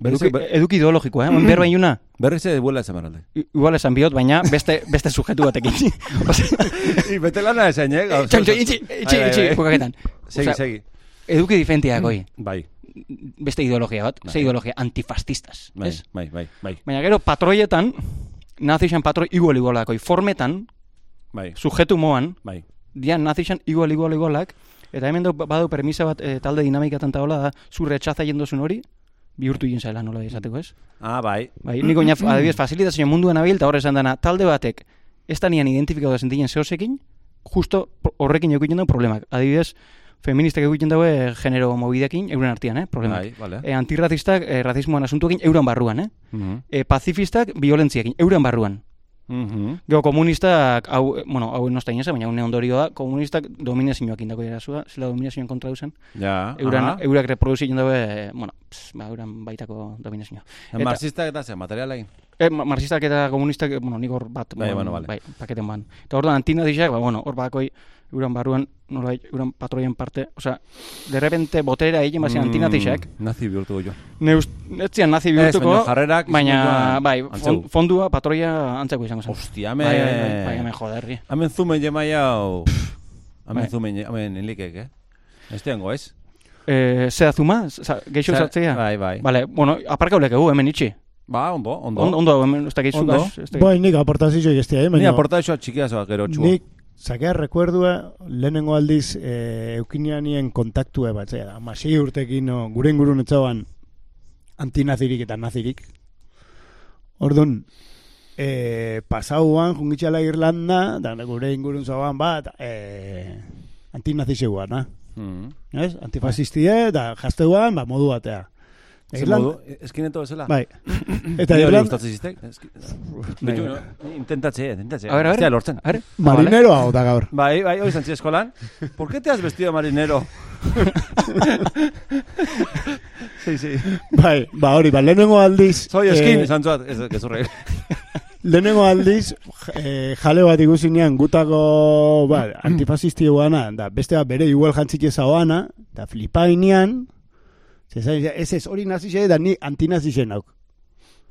C: Berriz,
B: Eduki, ideologikoa, eh? Berba inuna,
C: berriz ere buela esan baralde.
B: i- igual esan biot, baina beste, beste sujetu batekin.
C: I bete lana esan, eh?
B: eh, txantxo, itxi, itxi,
C: Bai, bai,
B: itxi,
C: bai.
B: bukaketan.
C: Segi, segi.
B: Eduki diferentia dakoi.
C: Bai,
B: Beste ideologia bat,
C: Bai.
B: ze ideologia antifascistas,
C: bai,
B: ez?
C: bai, bai, bai,
B: Baina gero patroietan, nazixan patroi igual igualakoi, formetan,
C: bai,
B: sujetu moan,
C: bai.
B: dian nazixan igual igual igualak, eta hemen badu permisa bat e, talde dinamikatan taola da, zu retxaza jendozun hori, bihurtu egin zaila nola izateko ez?
C: Ah, bai.
B: Bai, niko oina, adibidez, facilitazio munduan abil, eta hor esan dana, talde batek, ez da nian identifikatu da sentien zehosekin, justo horrekin egiten dago problemak. Adibidez, feministak egiten daue genero mobidekin, euren artean, eh, problemak.
C: Bai, vale.
B: E, antirrazistak, e, razismoan asuntuekin, euran barruan, eh?
C: Mhm.
B: E, pazifistak, violentziakin, euran barruan.
C: Mhm.
B: Gero komunistak, hau, bueno, hau nostai nesa, baina une ondorioa, komunistak dominazioak indako erazua, zela dominazioan kontra duzen.
C: Ja,
B: Euran,
C: aha.
B: eurak reproduzien daue, eh, bueno, pss, ba, euran baitako dominazioa. eta-
C: Marxistak eta ze, materialain.
B: E, ma- marxistak eta komunistak, eh, bueno, nik hor bat,
C: Bai, bueno, vale.
B: bai, paketen ban. Eta hor da, antinazixak, ba, bueno, hor bakoi, euran barruan, nola, euran patroien parte, osea, de repente botera egin antinazixak,
C: Mm, Nazi bihurtu jo.
B: ne ust, ez zian nazi bihurtuko,
C: baina jarrerak
B: baina, bai,
C: duan,
B: fon,
C: antzeu.
B: fondua, patroia antzeko izango zen.
C: Hostia, me...
B: Bai, bai, bai, bai, hemen joderri.
C: Hemen zumen jemai hau... Hemen
B: Bai.
C: zumen, hemen enlikek, eh? Ez tiango, ez?
B: Eh, zea zuma? Geixo sartzea?
C: Bai, bai.
B: Vale, bueno, aparkaulek egu, hemen itxi.
C: Ba, ondo, ondo.
B: Ondo, ondo, hemen, ez dakit zugaz. ez.
A: Bai, nik aportazioak ez dira, eh?
C: Ni
A: baina
C: aportazioa txikia zoa gero txua.
A: nik zakea rekuerdua lehenengo aldiz e, eukinianien kontaktua bat, zera, amasi urtekin no, gure ingurun etxauan antinazirik eta nazirik. Orduan, e, pasauan, jungitxala Irlanda, da gure ingurun zauan bat, e, antinazisegua, na?
C: Mm.
A: Ez? Antifasistie, eta jazteuan, ba, modu batea. Irland-
C: modu, eskineto bezala?
A: Bai. Eta
C: Ni hori
A: Irlanda,
C: gustatzen ziztek? Bitu, no? Intentatze, intentatze.
B: A ver, a ver.
C: Hostia, lortzen.
B: A ver,
A: marinero hau da gaur.
C: Bai, bai, hoy zantzi eskolan. ¿Por qué te has vestido marinero? sí, sí.
A: Bai, ba hori, ba, lehenengo aldiz...
C: Soy eskin,
A: eh,
C: esan zuat, ez, gezurre.
A: lehenengo aldiz, eh, jale bat ikusinean gutako ba, antifasisti guana, da beste bat bere igual jantzike zaoana, da flipainean, zezai, ez ez hori nazixe, da ni antinazixe nauk.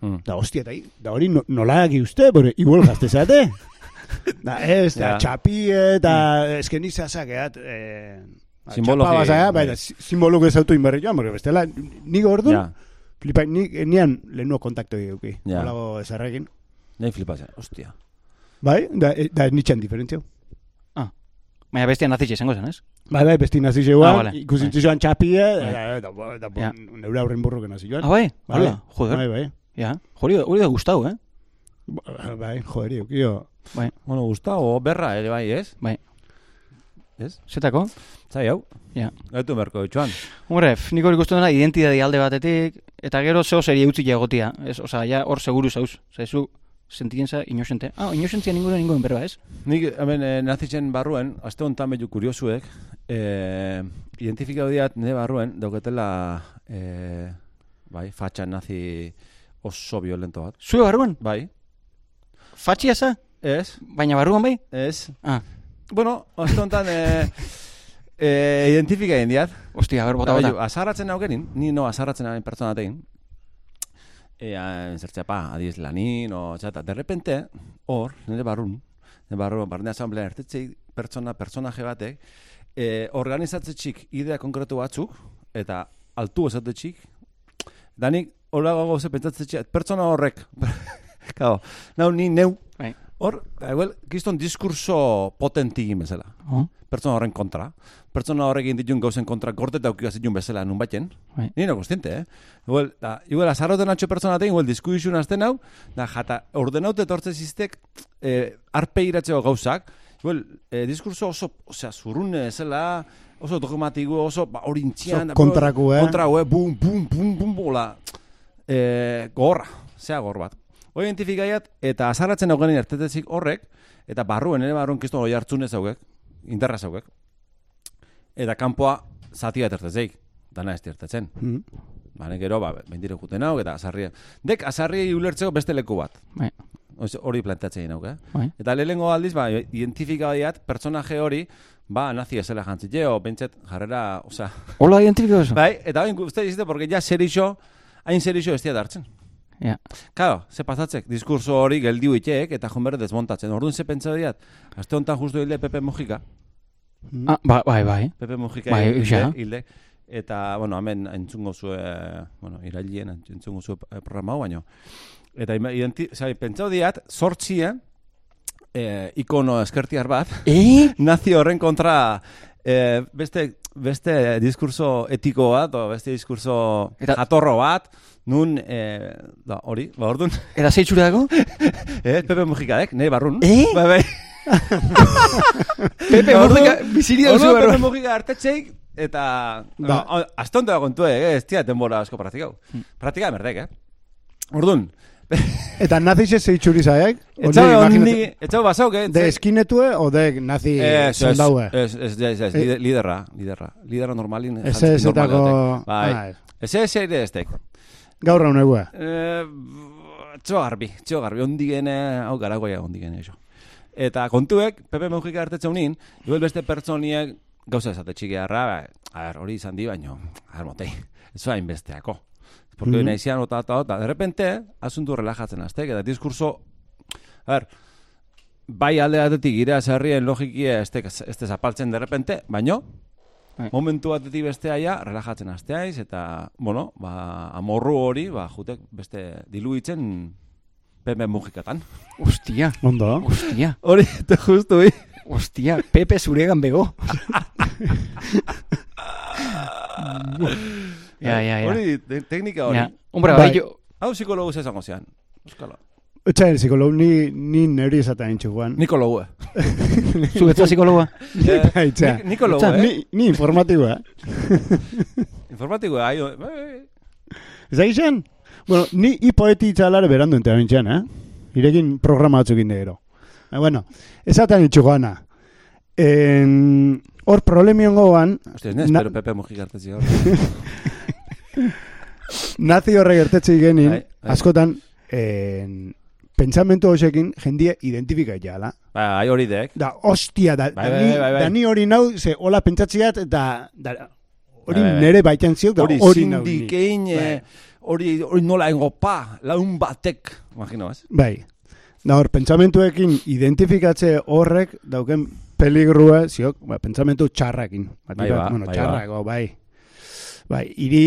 C: Mm.
A: Da, hostia, da, da hori no, nola egi uste, bore, igual jazte zate. da, ez, da,
C: Ja.
A: txapie, eta esken izazak, eat, eh, ba,
C: Simbologi-
A: txapa bazara, bai,
C: bai.
A: da, si- simboluk ez autu inberri joan, porque bestela, nik orduan,
C: Ja,
A: flipa, nik, nian lehenuo kontakto eduki,
C: Ja.
A: holago ezarrekin.
C: nahi flipazen, hostia.
A: Bai, da, e- da nitxan diferentzio.
B: Baina bestia nazitxe izango zen, ez?
A: Bai, bai, besti nazi zeuan,
B: Ah, vale.
A: ikusitzu joan txapie,
B: Bai. Ja.
A: neure aurren burruke nazi joan.
B: Ah, bai?
A: Bai.
B: Hala, joder.
A: Bai, bai.
B: Ja, hori, hori da gustau, eh?
A: Ba- Bai, joderi, ukio.
C: Bueno, Gustavo, berra ere bai, ez?
B: Bai.
C: Ez?
B: Zetako?
C: Zai hau?
B: Ja.
C: Gaitu merko ditxuan.
B: Hombre, nik hori ikusten dena identidadi alde batetik, eta gero zeo seria utzi egotia. Ez, osea, ja hor seguru zauz. Zaizu, sentienza inosente. Ah, inosentzia ninguna ninguen berba, ez?
C: Nik hemen eh, nazitzen barruen, aste honetan behu kuriosuek, eh, identifikatu diat nire barruen, dauketela, eh, bai, fatxa nazi oso violento bat.
B: Zue barruan?
C: Bai,
B: Fatxia za?
C: ez,
B: Baina barruan bai?
C: ez.
B: Ah,
C: Bueno, aste honetan eh, eh, identifika egin diat.
B: ostia, a ber, bota, bota.
C: azarratzen aukerin, ni no azarratzen hain pertsona tein. Ea, zertzea pa, adiez lanin, o txata. De repente, hor, nire barrun, nire barrun, barne asamblea ertetzei pertsona, personaje batek, eh, organizatze txik idea konkretu batzuk, eta altu esate txik, danik, hola gogo ze pentsatze txik, pertsona horrek, Claro, nau ni neu,
B: Bai.
C: hor, igual, kiston diskurso potentigin bezala.
B: Oh,
C: Pertsona horren kontra. Pertsona horrekin ditun gauzen kontra gortet daukio zitun bezala nun baten.
B: Bai.
C: Ni no kostiente, eh? Igual, da, igual, azarroten atxo pertsona tein, igual, diskuizun azten hau, da, jata, ordenaute etortze ziztek, eh, arpe iratzeko gauzak, igual, eh, diskurso oso, osea, zurrune ezela, oso dogmatiko, oso, ba, hori intzian,
A: Oso kontraku, eh?
C: Kontraku, eh? Bum, bum, bum, bum, bola, eh, gorra, zea gor bat. Hoi identifikaiat, eta azarratzen augenin ertetezik horrek, eta barruen, ere barruen kiston hori hartzune zaugek, indarra zaugek, eta kanpoa zati bat ertezeik, dana ez ertetzen.
A: Mm.
C: Bane, gero, ba, bendire juten hau, eta azarria. Dek, azarria ulertzeko beste leku bat.
B: bai,
C: Hori planteatzen nauk, eh?
B: bai.
C: Eta lehenengo aldiz, ba, identifikaiat, pertsonaje hori, ba, nazi ezela jantzite, o bentset jarrera, osea,
B: Hola identifikatu eso?
C: bai, eta bain uste dizte, porque ja serixo, hain serixo ez diat hartzen.
B: Ja.
C: Claro, ze pasatzek, diskurso hori geldiu iteek, eta jonbere desmontatzen. Orduan ze pentsa diat, aste honetan justu hilde Pepe Mujica,
B: Ah, bai, bai, bai.
C: Pepe Mujica
B: Bai,
C: hilde, hilde, eta, bueno, hemen entzungo zue, bueno, irailien entzungo zue eh, programa baino. Eta identi, zai, pentsau diat, sortxie, eh, ikono eskertiar bat,
B: Eh?
C: nazi horren kontra eh, beste, beste diskurso etiko bat, o beste diskurso
B: Eta-
C: jatorro bat, nun, eh, da, hori, ba, orduan,
B: Eta zeitzura dago?
C: eh, Pepe Mujikadek, nahi barrun.
B: Eh?
C: Bai, bai.
B: Pepe
C: Orduan-
B: Mujica, biziria duzu
C: Orduan Pepe. Mujika hartetxeik, eta,
A: Da.
C: da. astonte da kontue, eh, ez tia denbora asko praktikau. Praktika merdek, eh. Orduan,
A: Eta nazixe zeitzuri zaiak?
C: etxau ondi, etxau basauk, eh.
A: De eskinetue o de nazi
C: Ez, ez, ez, ez, ez, ez, lider- liderra, liderra, liderra normalin.
A: Ez ez etako...
C: Bai.
A: Ez.
C: Ez ez ez tek.
A: Gaur hau negua.
C: Eh, txo garbi, txo garbi, ondigene, hau garagoia ondigene eso. Eta kontuek, Pepe Mujika hartetzen unin, igual beste pertsoniek gauza esate txikiarra, a ber, hori izan di baino, a ber, motei, ez hain besteako. Porque mm -hmm. nahizian ota, ota, ota, de repente, asuntu relajatzen aztek, eta diskurso, a ber, bai alde batetik gira zerrien logikia ez ez zapaltzen de repente, baino,
B: Bai.
C: momentu batetik bestea ja, relajatzen asteaiz, eta, bueno, ba, amorru hori, ba, jutek beste diluitzen Pepe Mujikatan.
B: Hostia,
A: Ondo.
B: hostia,
C: Hori, eta justu, hi.
B: hostia, Pepe zuregan bego. Ja, ja, ja.
C: Hori, te- teknika hori.
B: Ja. Hombre,
A: Bai.
B: bai,
C: Hau psikologu zezango zean. Euskala.
A: Etxa el psikolog, ni, ni neuri esaten intxu, Juan.
C: Nikologu, eh.
B: betza psikologa.
C: Eh, Nikologu,
B: Itxa,
C: eh.
A: Ni, ni informatiboa.
C: Informatiko, ai, bai, bai.
A: Ez egin Bueno, ni hipoeti itxalare berandu ente bintzen, eh? Irekin programa batzuk inde gero. Eh, bueno, esaten gana. En, hor problemion gogan,
C: Hostia, ez nes,
A: Na-
C: pero Pepe Mujika hartetzi gaur.
A: nazi horrek ertetzi genin,
C: Bai, bai.
A: askotan, en, pentsamentu hoxekin jendia identifika jala.
C: Bai, hori dek.
A: Da, ostia, da,
C: Bai,
A: da,
C: bai,
A: ni,
C: bai, bai.
A: da ni hori nau, ze hola pentsatziat, eta da, hori
C: Bai, bai.
A: nere baitan ziok, da
C: Hori
A: nau ni.
C: sindikein, eh, hori, hori nola engo pa, laun batek. Imagino, ez?
A: Bai. Da hor, pentsamentuekin identifikatze horrek dauken peligrua, ziok, ba, pentsamentu txarrakin. Bat,
C: Bai, ba,
A: bueno,
C: bai,
A: txarrako, bai. Bai, iri,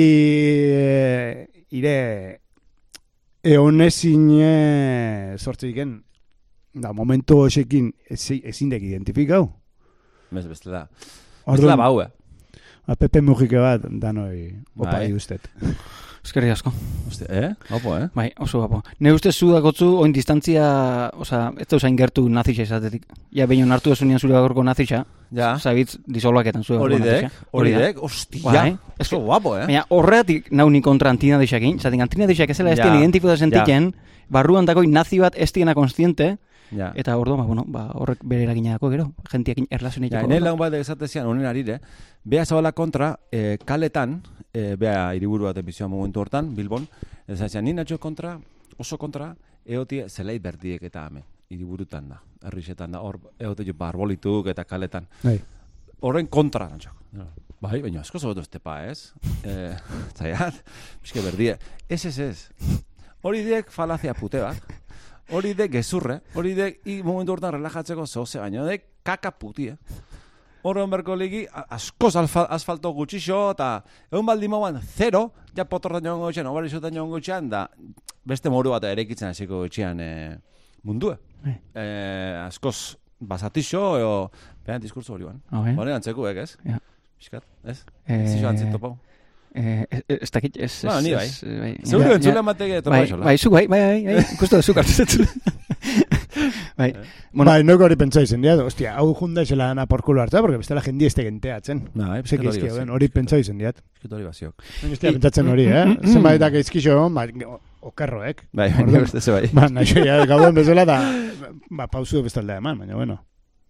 A: eh, ire, eonezine sortziken, da, momentu hoxekin ezi- ezin dek identifikau.
C: Bez, bestela.
A: Orduan,
C: Bestela bau, eh.
A: ba, Pepe Mujike bat, danoi, opa
C: Bai.
A: ustet.
B: Eskerri asko.
C: Hostia, eh? Opo, eh?
B: Bai, oso gapo. Ne ustez zu dakotzu, oin distantzia, oza, ez da usain gertu nazixa izatetik. Ja, behin hartu esunean zure gaurko nazixa,
C: Ja.
B: zabitz disoluaketan zure
C: Hori dek, hori dek, hostia.
B: Bai.
C: Oso guapo, eh?
B: Baina horregatik nau ni kontra antinadixakin, zaten antinadixak ezela ez
C: Ja,
B: identifikoa sentiken, barruan dakoi nazi bat ez diena konstiente,
C: Ja.
B: eta orduan, ba, bueno, ba, horrek bere eragina dako gero, jentiakin erlazioa
C: Ja, nire lagun bat esatezian, honen arire, bea zabala kontra, eh, kaletan, eh, bea iriburu bat bizioa momentu hortan, Bilbon, esatezian, ni natxo kontra, oso kontra, eotie zelai berdiek eta ame, iriburutan da, herrixetan da, hor, eote jo barbolituk eta kaletan.
A: Bai.
C: Horren kontra, natxok. Bai, baina asko zobetu estepa, ez? Eh, zaiat, pixke berdie. Ez, ez, ez. Hori dek falazia pute bat. Hori dek gezurre. Hori dek, i momentu hortan relajatzeko zoze, baina dek kaka puti, eh? Horren berko ligi, askoz asfalto gutxixo, eta egun baldi mauan, zero, ja potorra joan gotxean, obari zotan joan gotxean, da beste moru bat erekitzen hasiko gotxean e, mundue.
B: Bai.
C: E, askoz basatixo, eo, behan diskurso hori ban.
B: Ah, bai.
C: Hori antzekuek, ez?
B: Ja.
C: Piskat, ez?
B: Eh,
C: Ez iso antzito pau.
B: Eh, ez- ez dakit, ez...
C: Ba, ni bai.
B: eh, bai.
C: Zeure
B: Ja,
C: entzule
B: ja.
C: mateke, topa
B: Bai,
C: isola.
B: bai, zu bai, bai, bai, bai, ikustu zuk hartu zetzu. bai, bueno,
A: Bai, noiko hori pentsa izen diat, ostia, hau junda esela dana por culo hartza, porque bestela jendi este genteatzen.
C: Bai,
A: Zek
C: piskat hori
A: izkio,
C: baziok.
A: ben, hori pentsa izen diat.
C: Piskat hori baziok.
A: Bestea pentsatzen hori, eh? Zenbaitak izkixo, ba, okarroek.
C: Bai, bai,
A: Orduan-
C: beste ze bai.
A: Ba, naixo, ja, gauden bezala, da, ba, pausu bestaldea eman, baina, bueno.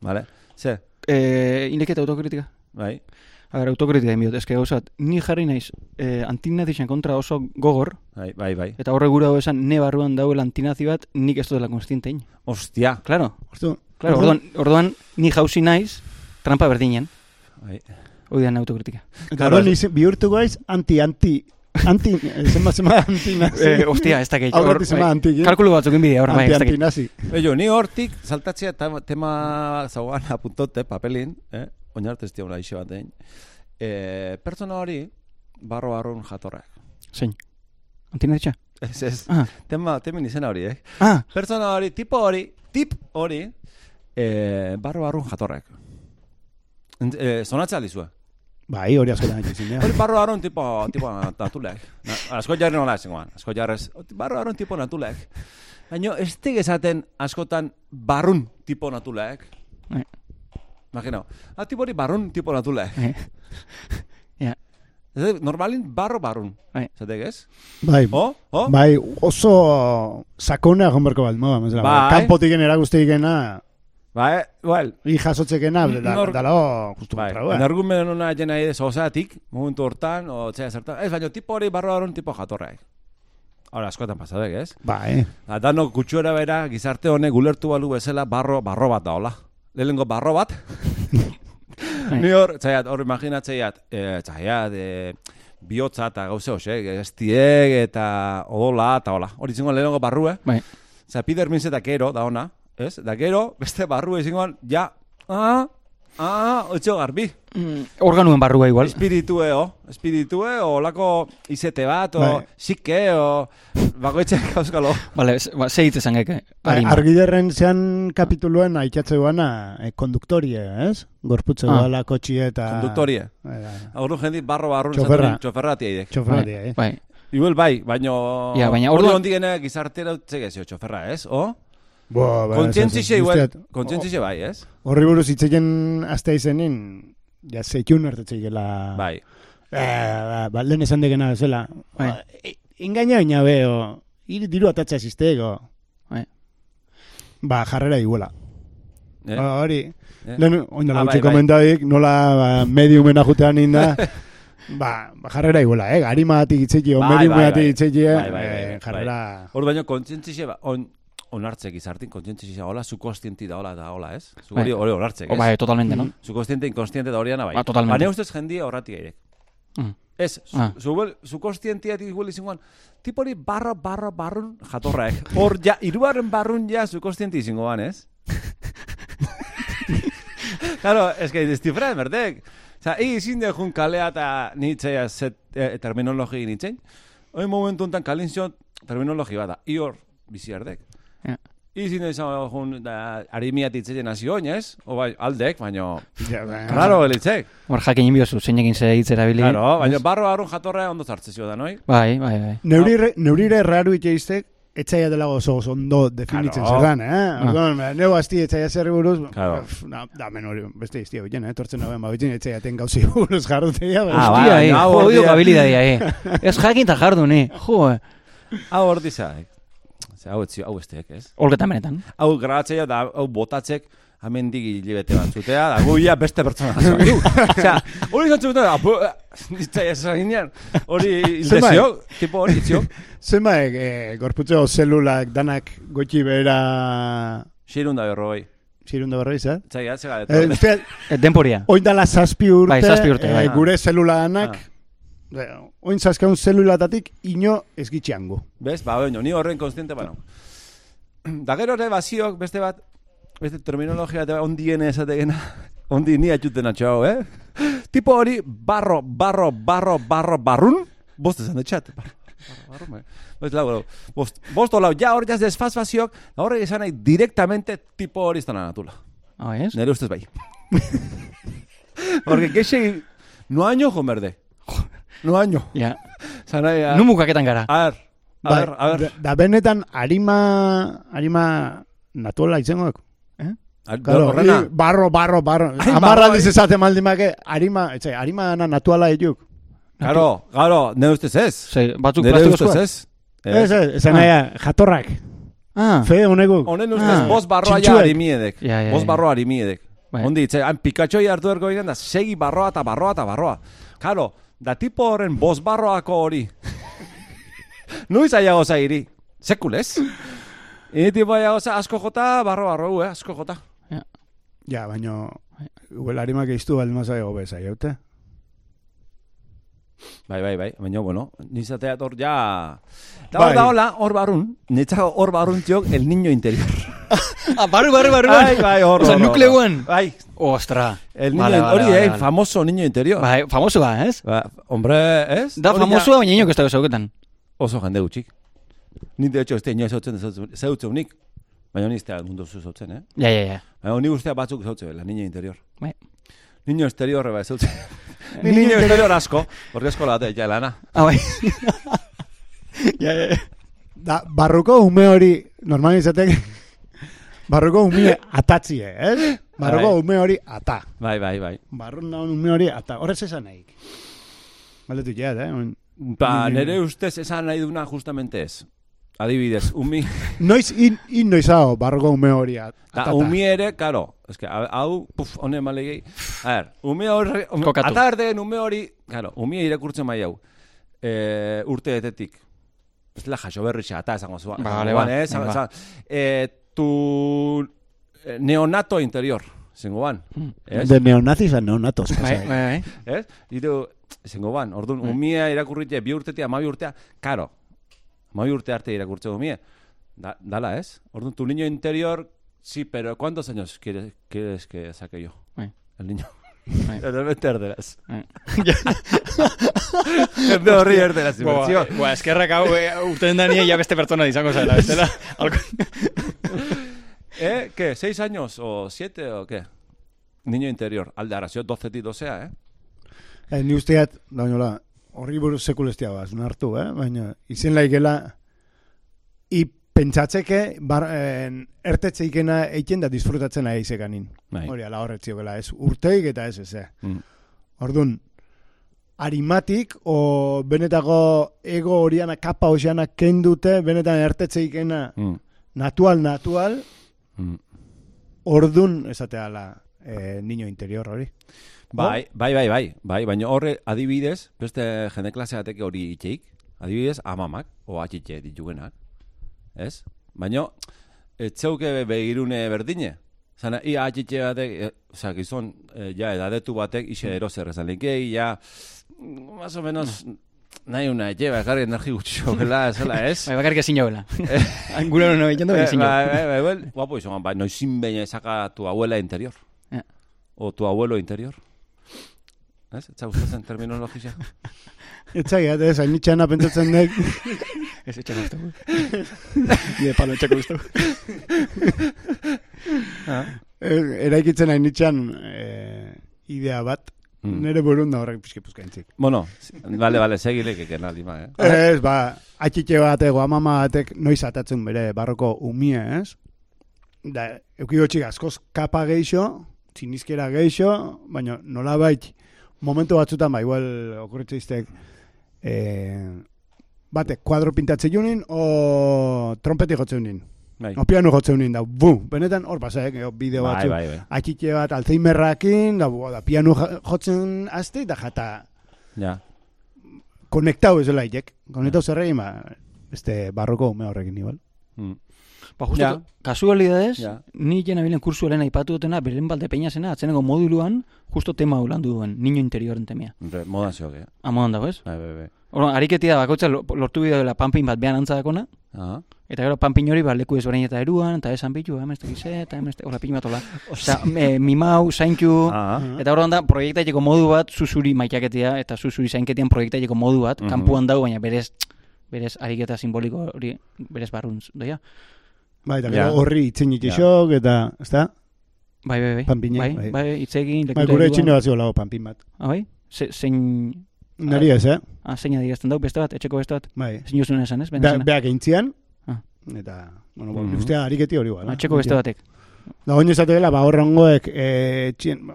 C: Vale, ze,
B: eh, indeketa autokritika.
C: bai.
B: A ber, autokritika inbiot, eske gauzat, ni jarri naiz eh, antinazisen kontra oso gogor,
C: Bai, bai, bai.
B: eta horre gura esan ne barruan dauela antinazi bat, nik ez dela konstientein.
C: Ostia.
B: Claro,
A: Ordu,
B: claro, orduan, orduan ni jauzi naiz, trampa berdinen,
C: Bai.
B: da autokritika.
A: Eta orduan bihurtu gaiz, anti, anti, anti, zema, zema, anti, nazi.
B: Eh, ostia, ez da gehi.
A: Aurretik zema anti, eh?
B: Kalkulu batzuk inbidea, horra, bai, ez da
A: anti,
B: gehi.
A: nazi.
C: Bello, ni hortik saltatzea tema, tema zauan apuntote papelin, eh? Oinarte ez diona ixe batein. Eh, pertsona hori, barro barrun jatorrak.
B: Zein. Antinazitxa?
C: Ez, ez.
B: Ah,
C: Tema, temin izena hori, eh?
B: ah,
C: Pertsona hori, tipo hori, tip hori, eh, barro barrun jatorrak. Eh, sonatza aldizue.
A: Bai, hori askotan egin izin,
C: Hori barro barrun tipo, tipo natulek. Na, asko jarri nola esengoan, asko jarrez. Barro barrun tipo natulek. Baina ez esaten askotan barrun tipo natulek.
B: Bai.
C: Imagino. Ah, tipo hori barrun tipo natulek.
B: eh. Ja,
C: Ez, normalin barro barrun.
B: Bai.
C: Zatek ez?
A: Bai,
C: O? O?
A: bai, oso sakona egon berko bat, moda, mesela,
C: Bai.
A: kanpotik erakuste ikena,
C: Bai, well,
A: i jasotzekena, da,
C: Nor-
A: da, lago, justu
C: bai.
A: kontra,
C: En argumen hona jena idez osatik, momentu hortan, o txea zertan. Ez, baina tipo hori barro barrun tipo jatorrak. Ahora, askotan pasadek, ez?
A: Bai,
C: Da, danok gutxuera bera, gizarte honek gulertu balu bezala barro, barro bat daola. Lehenengo barro bat. Ni hor, txaiat, hor imaginatzeiat, e, txaiat, e, bihotza eta gauze hoxe, gestiek eta odola eta hola. Hori zingoan lehenengo barrue.
B: bai.
C: Osa, pidermintz eta gero, da ona, ez? Da gero, beste barrue zingoan, ja, ah, ah, otxo garbi.
B: Mm, organuen barrua igual.
C: Espiritue, o, espiritue, o lako izete bat, o
A: Bai.
C: sike, o bagoitzek euskalo.
B: Vale, ba, ze hitz esan geke.
A: Bai, argiderren zean kapituluen aitzatze guana eh, konduktorie, ez? Gorputze
B: Ah.
A: ah. kotxie eta...
C: Konduktorie.
A: Bai, bai.
C: Aurrun jendi barro barrun
A: Txoferra.
C: txoferratia idek.
A: Txoferratia, eh?
B: Bai,
C: Igual bai, baino...
B: Ja, baina
C: hori
B: orduan-
C: ondigene gizartera utzek ez, txoferra, ez? O?
A: Bo, ba,
C: Kontzientzixe igual, kontzientzixe bai, ez?
A: Horri buruz hitzeien azte izenin, ja, zeitun hartetzeikela...
C: Bai.
A: Eh, ba, lehen esan degena bezala.
B: Bai.
A: Ba, e- Engaina baina beo, ir diru atatza ziztego.
B: Bai.
A: Ba, jarrera iguela.
C: Eh?
A: Ba, Hori,
C: Eh?
A: lehen, oindala
C: Ah, bai, bai.
A: komentadik, nola ba, mediumena jutean inda, ba, ba, jarrera iguela, eh? Garimagatik itzeiki, o
C: Bai, bai,
A: mediumenatik
C: bai. Bai, bai,
A: eh,
C: bai.
A: jarrera...
C: Hor baino kontzientzixe ba, on, onartzek izartin, kontzientzixe hola, zu kostienti da hola, da hola, ez? Zu
B: Bai.
C: hori hori onartzek,
B: o,
C: ez?
B: bai, totalmente, no?
C: Zu kostiente, inkostiente da horiana bai.
B: Ba, totalmente.
C: Baina ustez jendia horratik eirek.
B: Mm.
C: Ez, zu,
B: Ah.
C: zu, bel- zu kostientiatik igual izangoan, tipo hori barro, barro, barrun jatorraek. Hor, ja, iruaren barrun ja zu kostienti izangoan, ez? claro, es que destifra, berdek. Osa, egi izin dejun kalea eta nitzea set, eh, terminologi nitzen. Hoi momentu enten kalinzion terminologi bada. I hor, bizi erdek.
B: Ja.
C: Izin izan jun da, arimiat itzetzen hasi oin, ez? O bai, aldek, baino...
A: Ja, ba,
C: Claro, gelitzek.
B: Hor jakin inbiozu, zeinekin ze hitz erabili.
C: Claro, baina
B: ez?
C: barro barrun jatorra ondo zartzezio da, noi?
B: Bai, bai, bai.
A: Neurire, neurire raru iteiztek, etxaia dela oso oso ondo definitzen
C: Claro.
A: zerdan, eh? Orduan, ah. neu asti etxaia zerri buruz,
C: Claro.
A: pf, da, da men hori, beste iztia hoien, eh? Tortzen nagoen, ba, hoien etxaia ten gauzi buruz jarrutea,
C: Ah,
A: ah,
C: bai,
B: eh,
C: hau
B: oiok habilidadia, eh. Ez jakin ta jardu, ni. Jo, eh.
C: Hau hor dizak. Ze, hau etzi, hau estek, ez?
B: Olgetan benetan.
C: Hau grabatzea da, hau botatzek, amendik hilibete batzutea, da guia beste pertsona Osea, hori izan zuten, apu, nitzai ez ginean, hori hildezio, tipo hori itzio.
A: Zenbaek, eh, gorputzeo zelulak danak gotxi bera
C: Xirun da berroi.
A: zirunda berriz, eh?
C: Txai, atzega
A: Eh, uste,
B: Eh, denporia.
A: oin dala zazpi urte,
B: Bai, zazpi urte,
A: eh,
B: bai.
A: gure zelula danak,
C: Ah.
A: Eh, oin zazkaun zelulatatik ino ezgitxiango.
C: Bez, ba, baino, ni horren konstiente bano. Da gero ere baziok, beste bat, beste terminologia eta ondien esategena, Ondi ni atxuten atxo, eh? Tipo hori, barro, barro, barro, barro, barrun, bost esan etxat. Barro, barro, barro, Bost, lau, bost, bost olau, ja hor jaz desfazfaziok, da horrek esan nahi directamente tipo hori izan anatula.
B: Ah, ez?
C: Nere ustez bai. Porque gexe, no año, jomerde. No año.
B: Ja.
C: Zana, ja.
B: Nu mukaketan gara.
C: A ver, a
A: Bai,
C: ver, a ver.
A: Da, da benetan harima, harima natuala izangoak.
C: A-
A: Claro,
C: horrena.
A: i- barro, barro, barro. Amarra diz esate maldimake, harima, etxe, harima dana natuala ejuk.
C: Claro, claro, nere ustez ez.
B: Ze, batzuk
C: Nere ustez ez.
A: Ez, ez, esan
B: Ah.
A: nahi, jatorrak.
B: Ah,
A: Fe honegu.
C: Honen ustez,
B: Ah.
C: bost barroa ja
A: Txintxuek.
C: harimiedek.
B: Ja, ja, ja.
C: barroa harimiedek.
B: Bai.
C: Ondi, itze, han Pikachu hartu ergo ginen da, segi barroa eta barroa eta barroa. Claro, da tipo horren bost barroako hori. Nuiz aiago zairi. Sekul ez? Ini tipo aiago za, asko jota, barro barro, eh, asko jota.
A: Ja, baino, igual harimak eiztu baldin mazai gobe zai?
C: Bai, bai, bai, baina, bueno, nizatea hor ja... Da
A: Bai.
C: da hola, hor barrun, nitzako hor barrun txok, el niño interior.
B: ah barru, barru, barru.
C: Ai, bai, hor,
B: Osa,
C: hor, hor.
B: nukleuan.
C: Bai,
B: Ostra.
C: el niño,
B: Vale, vale,
C: hori,
B: vale, vale.
C: famoso niño interior.
B: Bai, famosoa, ez?
C: Ba, hombre, ez?
B: Da
C: ja-
B: famosoa, baina inok ez dago zauketan.
C: Oso jende gutxik. Ni de hecho este inoiz zautzen zautzen nik. Baina ni iztea mundu zu zautzen, eh?
B: Ja, ja, ja.
C: Baina ni guztia batzuk zautzen, la niña interior.
B: Bai.
C: Niño exterior bai zautzen. Ni niño exterior asko, porque eskola bate ja lana.
B: Ah, bai. ja, ja.
A: Da, barruko ume hori, normal izatek, barruko ume atatzie, eh? Barruko
C: Bai.
A: ume hori ata.
C: Bai, bai, bai.
A: Barrun daun ume hori ata. Horrez esan nahi. Baldetu jat, eh?
C: Ba, nere ustez esan nahi duna justamente ez. Adibidez, umi,
A: Noiz, in, in noizago, barruko ume hori at-
C: da,
A: atata.
C: umi ere, karo, eske, hau, puf, hone malegei. A ver, ume hori, ume,
B: Kokatu.
C: ata erdeen ume hori, karo, umi irakurtzen mai hau. E, urte etetik. Ez la jaso berrixe, ata esango zua.
B: Vale,
C: Esango
B: ba,
C: eh, esan- esan, eh, tu eh, neonato interior, zengo ban. Ez?
A: De neonazis a neonatos.
B: Bai,
A: pasai.
B: bai, bai.
C: Ez? Iru, zengo ban, orduan,
B: Bai.
C: umia irakurritea bi urtetia, amabi urtea, karo, amabi urte arte irakurtze umie. Da, dala, ez? Orduan, tu niño interior, sí, pero ¿cuántos años quieres, quieres que saque yo?
B: Bai.
C: El niño.
B: Bai.
C: Realmente erderaz.
B: Bai.
C: Jende horri erderaz,
B: Boa,
C: inbertzio.
B: boa, eskerrak hau eh, urten da nire ja beste pertsona izango zela, bestela. Alko...
C: ¿Eh? ¿Qué? ¿Seis años o siete o qué? Niño interior. Alde arazio, dozetik dozea, eh?
A: Eh, ni usteat, da bainola, horri buruz sekulestia baz, hartu, eh? Baina, izen laikela, i pentsatzeke, bar, eh, ertetze ikena eiken da disfrutatzen ari zekanin.
C: Bai.
A: Hori, ala horretziokela, ez urteik eta ez ez?
C: Mm.
A: Orduan, arimatik, o benetako ego horiana kapa hoxana kendute, benetan ertetze ikena
C: Mm.
A: natual, natual,
C: Mm.
A: ordun esateala eh, niño interior hori.
C: Bai, bai, bai, bai, bai, baina horre adibidez, beste jende klase hori itxeik, adibidez, amamak, o atxitxe dituguenak, ez? Baina, etzeuke begirune berdine. Zana, ia atxitxe batek, e, oza, gizon, e, ja, edadetu batek, ise erozer ezan likei, ja, mm, más o menos, nahi una etxe, bakarri energi gutxi jokela, ezela, ez?
B: Bai, bakarrik ezin jaula. Angura no egiten da,
C: Eh,
B: ezin
C: bai,
B: jaula.
C: bai, bai, bai, guapo izan, bai, noizin behin saca tu abuela interior.
B: Ja.
C: O tu abuelo interior. Ez? Etza gustatzen terminologia?
A: Etzaiat, ez, hainitxana pentsatzen nek,
B: Ez etxeko uste. Nire palo etxeko uste.
A: eh, eraikitzen hainitxan eh, idea bat,
C: Mm.
A: nire burun da horrek pixki puzkaintzik.
C: Bueno, vale, vale, segilek eken aldima, eh?
A: Ez, ba, atxitxe batek, amama batek, noiz atatzen bere barroko umie, ez? Da, eukiko txik askoz kapa geixo, txinizkera geixo, baina nolabait momentu batzutan, ba, igual okurritze iztek, eh, batek kuadro pintatze junin, o trompeti jotzen unin.
C: Bai,
A: O piano jotzen unin, da, bu, benetan hor pasa, eh, bideo
C: bai,
A: batzu.
C: bai, bai.
A: Atxitxe bat alzheimerrakin, da, bu, da, piano jotzen azte, da jata
C: Ja,
A: konektau ez dela itek. Konektau zerregin, ba, este barroko ume horrekin igual.
C: mm.
B: Ba, justo,
C: Ja.
B: kasualidadez,
C: Ja.
B: ni jena bilen kursu helen aipatu dutena, beren balde peñasena, atzeneko moduluan, justo tema hau duen, niño interioren temia.
C: Modan zeok, eh?
B: Amodan dago, ez?
C: Bai, bai, bai.
B: Orduan, ariketia bakoitza lo- lortu bideo dela panpin bat behan antza dakona,
C: Aha.
B: Eta gero panpin hori, ba, leku ezberdin eta eruan, eta esan bitu, hemen ez dakize, eta hemen ez dakize, hola, pinu bat hola. Eta, e, mimau, zainku,
C: Ah,
B: Eta hor da, proiektaileko modu bat, zuzuri maitaketea, eta zuzuri zainketian proiektaileko modu bat,
C: Mhm.
B: kanpuan dago, baina berez, berez ariketa simboliko hori, berez barruntz, doia?
A: Bai, eta gero horri itzen
C: Ja.
A: itxok, eta, ez da?
B: Bai, bai, bai.
A: Panpinek,
B: bai,
A: bai.
B: bai, itzegin,
A: Bai, gure etxino bat lago panpin bat.
B: Ah, bai? Ze, zein,
A: Nari ez, eh?
B: ah, zein adierazten dau, beste bat, etxeko beste bat,
A: Bai.
B: zein jozun esan, ez?
A: Be,
B: Bendezena.
A: beak eintzian,
B: Ah.
A: eta, bueno, mm ustea ariketi hori guala.
B: Ah, etxeko beste batek.
A: Da, oin esate dela, ba, horrengoek, e, txien, ba,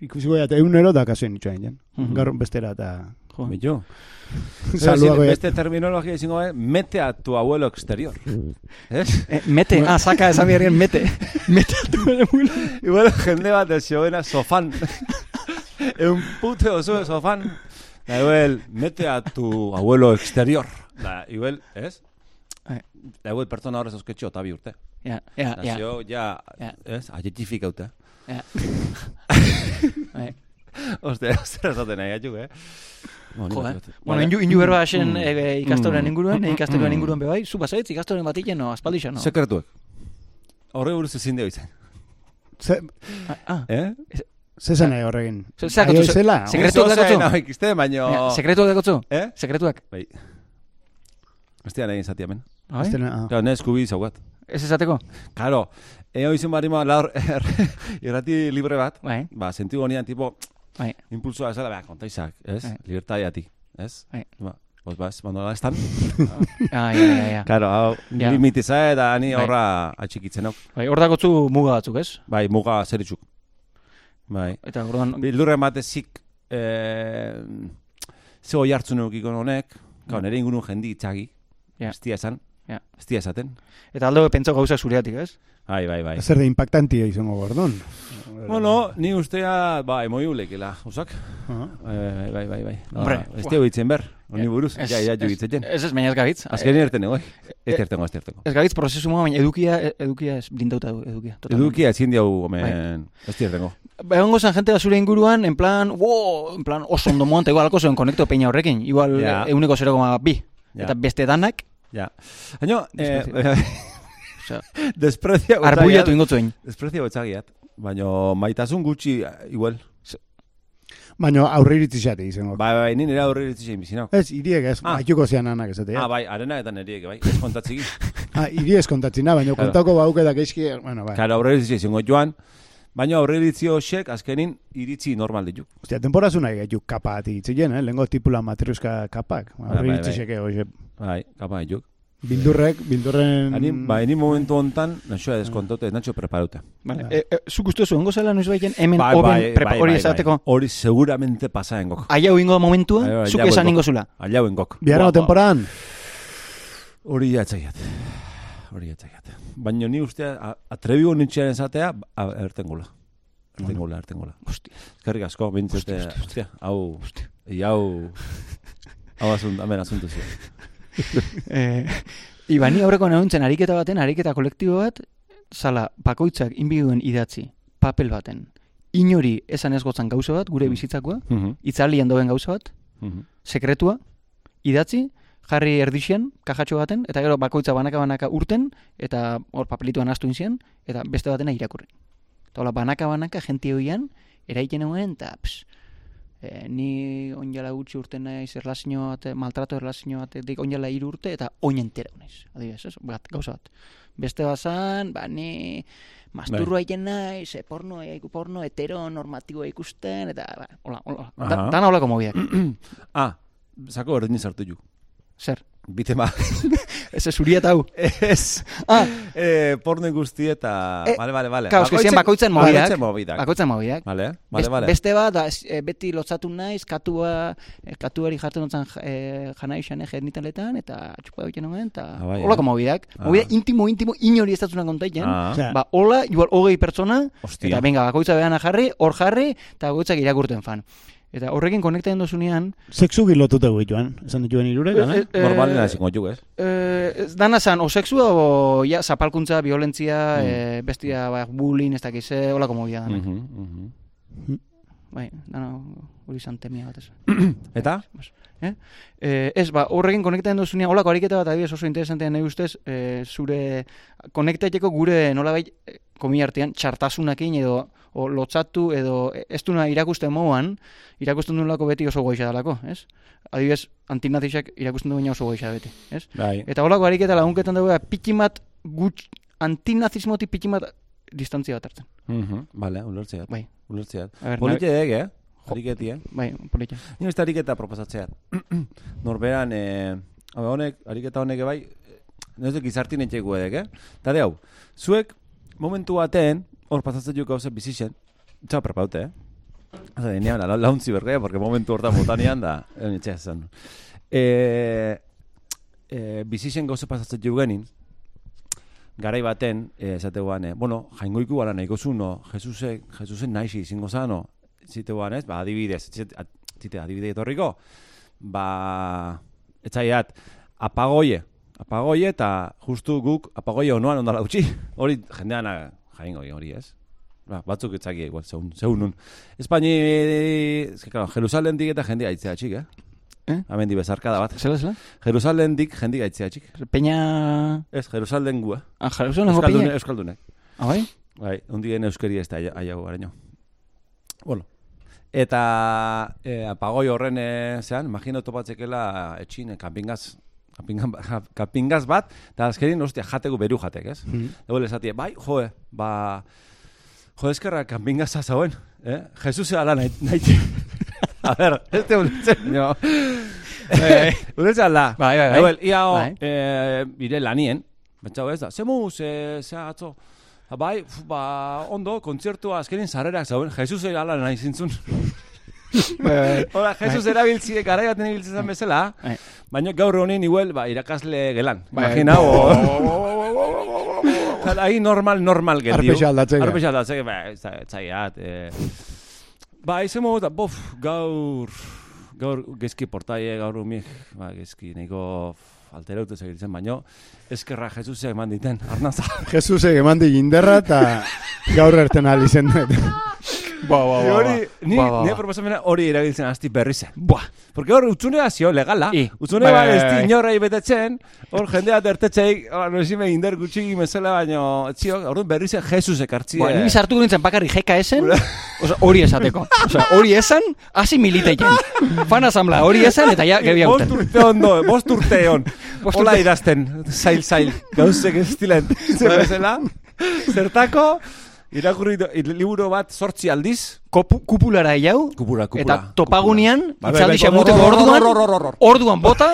A: ikusiko eta egunero da kasuen itxoa inen.
B: Mhm.
A: Gaur bestera eta
B: Jo.
C: Bitu.
A: saluago.
C: Beste terminologia izango da, mete a tu abuelo exterior. ¿Es?
B: Eh, mete, ah, saka esan beharien mete. mete atu bere mula.
C: Igual jende bat ez zegoena sofan. Un pute oso de sofan. Da mete a tu abuelo exterior. Da ¿es?
B: Eh.
C: Da igual pertsona horrez osketxo eta bi urte.
B: Ja, ja, ja.
C: Nazio, ja. ¿es? Adjetifikauta.
B: ja.
C: Ostia, zer esaten nahi atxuk, eh?
B: Jo, eh? Bueno, inju, inju berba hasen
C: Mm.
B: e, ikastoren
C: Mm.
B: inguruan, e, ikastoren
C: Mm.
B: inguruan bebai, zu bazaitz ikastoren batiken, no, aspaldixan, no?
C: Sekretuek. Horre buruz ezin deo izan.
A: Ze,
B: Ah, ah.
C: Eh?
A: Ze nahi horregin?
B: Ze- ze
A: Aio
B: dakotzu,
A: izela?
B: ze- Sekretuak dakotzu?
C: ikiste, baino...
B: Sekretuak dakotzu?
C: Eh?
B: Sekretuak?
C: Bai. Ez dira nahi izati hemen.
B: Bai?
A: Aztena, ah.
C: Claro, nes kubi zaugat.
B: Ez esateko?
C: Claro, eo izan barima laur irrati libre bat,
B: Bai,
C: ba, sentigo nian tipo,
B: bai.
C: impulsoa esala, beha, kontaizak, ez?
B: Bai.
C: Libertadiatik, ez?
B: Bai.
C: Ba, Pues bas, bando la estan.
B: Ah, ja, ja, ja.
C: Claro, hau,
B: Ja.
C: limitiza eta ni
B: Bai.
C: horra atxikitzen hau.
B: Bai, hor dakotzu muga batzuk, ez?
C: Bai, muga zeritzuk. Bai.
B: Eta orduan,
C: Bildurren batezik, eh, ze hoi hartzen eukiko honek, gau, nire ingurun jendi itzagi,
B: Ja.
C: ez dia esan,
B: Ja.
C: ez dia esaten.
B: eta aldo pentsau gauzak zureatik, ez?
C: Bai, bai, bai.
A: Zer de impactantia izango gordon.
C: Bueno, ni ustea, ba, emoi ulekela, usak.
A: Ah.
C: Bai, bai, bai, bai.
B: Hombre,
C: Ba, ez teo hitzen ber, honi buruz,
B: Ez-
C: ja, ja,
B: ez-
C: jugitzen.
B: Ez ez, baina ez gabitz.
C: Azkenin erten ego, ez ertengo, ez ertengo.
B: Ez gabitz prozesu muga, baina edukia, edukia ez blindauta du, edukia. totalmente.
C: Edukia ezin diau,
B: Bai.
C: omen, ez ertengo.
B: Ba, egongo zen jente da zure inguruan, en plan, wow, en plan, oso ondo moan, eta igual alko zuen konekto peina horrekin, igual yeah. euneko 0,2,
C: Ja.
B: eta beste danak,
C: Ja. Baina, eh,
B: Osea,
C: desprezia
B: arbuiatu ingotzuen.
C: Desprezia gotzagiat. Baina maitasun gutxi, eh, igual.
A: Baina aurre iritzi izango.
C: Bai, bai, ni nire aurre iritzi zein bizinau.
A: Ez, iriek ez,
C: Ah.
A: maituko zean anak ez
C: Ah, bai, arena eta neriek, bai, ez kontatziki.
A: Ah, iri ez kontatzina, baina
C: Claro.
A: kontako bauk eta geizki, bueno, bai.
C: Karo, aurre iritzi izango joan, baina aurre iritzi hoxek azkenin iritzi normal ditu.
A: Ostia, temporazu nahi gaitu kapa ati itzien, eh? Lengo tipula matriuska kapak. Aurre
C: bai,
A: iritzi
C: bai.
A: xeke, oie,
C: Bai, kapa dituk.
A: bildurrek, bildurren...
C: Ani, ba, ni momentu hontan, naxoa deskontote, naxo preparauta.
B: Vale. E, e, zuk uste zu, ongo zela noiz baiten, hemen
C: Bai,
B: oben
C: bai, bai,
B: hori
C: bai,
B: esateko,
C: bai. Hori seguramente pasaen gok.
B: aiau ingo momentua,
C: Bai, bai,
B: zuk esan
C: ingo.
B: zula.
C: Aliauen gok.
A: Biharano
C: Ba, ba,
A: temporan,
C: Hori jatzaiat. Hori jatzaiat. Baina ni ustea, atrebigo nintxearen zatea, a- ertengula. Ertengula, ertengula.
B: Hostia.
C: Eskerrik asko, bintzete,
B: Hostia,
C: hau, hau, hau asunt, hemen asuntu zuen.
B: Eh, Iba, ni aurreko nahuntzen ariketa baten, ariketa kolektibo bat, zala, bakoitzak inbiguen idatzi, papel baten, inori esan ez gotzan gauza bat, gure
C: Mm.
B: bizitzakoa,
C: Mhm,
B: itzalian dauen gauza bat,
C: mhm.
B: sekretua, idatzi, jarri erdixen, kajatxo baten, eta gero bakoitza banaka-banaka urten, eta hor papelituan astu inzien, eta beste batena irakurri. Eta hola, banaka-banaka jenti hoian, eraiten eguen, eta ps, e, ni onjala gutxi urte naiz erlazio bat, maltrato erlazio bat, dik onjala hiru urte, eta oin entera naiz. Adibidez, ez? Bat, gauza bat. Beste bazan, ba, ni masturroa egiten naiz, e, porno, e, porno hetero normatiboa ikusten, eta, ba, hola, hola, da, dana holako mobiak.
C: Ah, zako berdin sartu ju.
B: Zer?
C: Bitema.
B: Ez zuria eta hau.
C: Ez.
B: Ah,
C: Eh, porno guzti eta...
B: Eh,
C: Vale, vale, vale.
B: Que ziren bakoitzen mobidak.
C: Bakoitzen mobidak.
B: bakoitzen mobiak.
C: Vale, vale, vale.
B: Beste bat, da, ez- e, beti lotzatu naiz, katua, e, katuari jartzen dutzen e, jana isan genitaletan, eta txupa egiten nuen, eta
C: Ah, bai,
B: holako
C: eh?
B: mobidak.
C: Ah.
B: Mobida intimo, intimo, inori ez datzuna kontaiten.
C: Ah,
B: Ba, hola, igual hogei pertsona,
C: hostia.
B: eta venga, bakoitza behana jarri, hor jarri, eta bakoitzak irakurten fan. Eta horrekin konektatzen dozunean,
A: sexu gilotuta joan, esan dituen irurek,
B: eh?
A: eh,
C: Normalena ezingo juk, ez?
B: Eh, ez dana zan, o sexua, o ja, zapalkuntza, violentzia,
C: Mm.
B: eh, bestia, ba, bullying, ez dakize, holako mobila dana.
C: Mhm, mhm.
B: bai, dana hori izan temia bat ez.
C: Eta?
B: Eh? Eh, ez, ba, horrekin konektatzen duzunean, holako ariketa bat adibidez oso interesantea nahi ustez, eh, zure konektatzeko gure nolabait komi artean txartasunakin edo o lotzatu edo ez duna irakusten moduan, irakusten duelako beti oso goixa dalako, ez? Adibidez, antinazixak irakusten du baina oso goixa beti, ez?
C: Bai.
B: Eta holako ariketa lagunketan dugu pitximat gutx, antinazismotik pitximat distantzia bat hartzen.
C: Mhm, Vale, ulertzeat.
B: Bai.
C: Ulertzeat.
B: A ber,
C: Polite dek, eh? Ariketi, eh?
B: Bai, polita.
C: Ni beste ariketa proposatzeat. Norberan, eh, hau, honek, ariketa honek bai, eh, ez duk izartin etxeku edek, eh? Tade hau, zuek momentu baten, hor pasatzen juk gauze bizixen, txau prepaute, eh? Oza, denean, la, launtzi bergea, porque momentu hortan botanean da, egin etxea zen. Eh, eh, bizixen gauze pasatzen juk genin, garai baten, eh, esateguan, eh, bueno, jaingoiku gara nahiko zuno, Jesuse, Jesusen naixi izango zano, ziteguan ez, ba, adibidez, zite, ad- zite adibide etorriko, ba, etxaiat, apagoie, apagoie eta justu guk apagoie onoan ondala utzi. Hori jendean jaingoi hori ez. Ba, batzuk etzaki igual, zeun, zeun nun. Espaini, ez que, claro, Jerusalem dik eta jende gaitzea txik, eh?
B: Eh?
C: Hemen di bezarkada bat.
B: Zela, zela?
C: Jerusalem dik jende gaitzea txik.
B: Peña...
C: Ez, Jerusalem gu, eh?
B: Ah, Jerusalem go
C: Euskaldune,
B: peña.
C: Euskaldunek.
B: Ah, bai?
C: Bai, ondien euskeri ez da aiago garaino. Bueno. Eta eh, apagoi horren eh, zean, imagino topatzekela etxin eh, kampingan, kampingaz bat, eta azkerin, ostia, jateko beru jatek, ez?
A: Mhm.
C: Ego esatie, bai, joe, ba, jo eskerra kampingaza zauen, eh? Jesus ala nahi, nahi, A ver, este ulertzen, jo. Ulertzen ala.
B: Bai, bai, bai.
C: Ia, ho,
B: Bai.
C: eh, bire lanien, betxau ez da, zemu, ze, ze atzo, Bai, ba, ondo, kontzertua azkenin sarrerak zauen, Jesus ala nahi zintzun.
B: Bai,
C: Hola, Jesus erabiltzie garai baten ibiltzen zen bezala,
B: Bai.
C: baina gaur honin igual, ba, irakasle gelan.
B: Bai.
C: Imagina, Ahí normal, normal geldiu.
A: Arpexa aldatzeke.
C: Arpexa aldatzeke, ba, ez da, ez zaiat. Eh. Ba, izen modu, bof, gaur, gaur gezki portaie, gaur umik, ba, gezki nahiko alterautu segitzen, baino, eskerra Jesusek eman diten, arnaza.
A: Jesusek eman di inderra eta gaur erten ahal izen dut.
B: Ba, ba,
C: Ni hori, ni,
B: Ba, ba, ba.
C: proposamena hori erabiltzen hasti berri zen. Buah. Porque hor utzunea zio legala.
B: I.
C: Utzune
B: Bai,
C: ba,
B: bai,
C: ez
B: bai,
C: di
B: bai.
C: inorra betetzen, hor jendea tertetzeik, hor nesime inder gutxi mesela, baino, txio, hor berri zen Jesus ekartzi.
B: Ba, ni sartu nintzen bakarri jeka esen, hori esateko. Oza, hori esan, hasi militeien. Fan asamblea, hori esan, eta ja, gebi
C: Bost
B: hauten.
C: urte ondo, bost urte on.
B: Bost
C: Hola idazten, zail, zail, gauzek ez dilen. Zer bezala, zertako, irakurri do- liburu bat sortzi aldiz,
B: Kopu, kupulara jau,
C: kupura, kupura.
B: eta topagunean,
C: Bai, bai,
B: itzaldi
C: bai,
B: xamuteko orduan, orduan bota,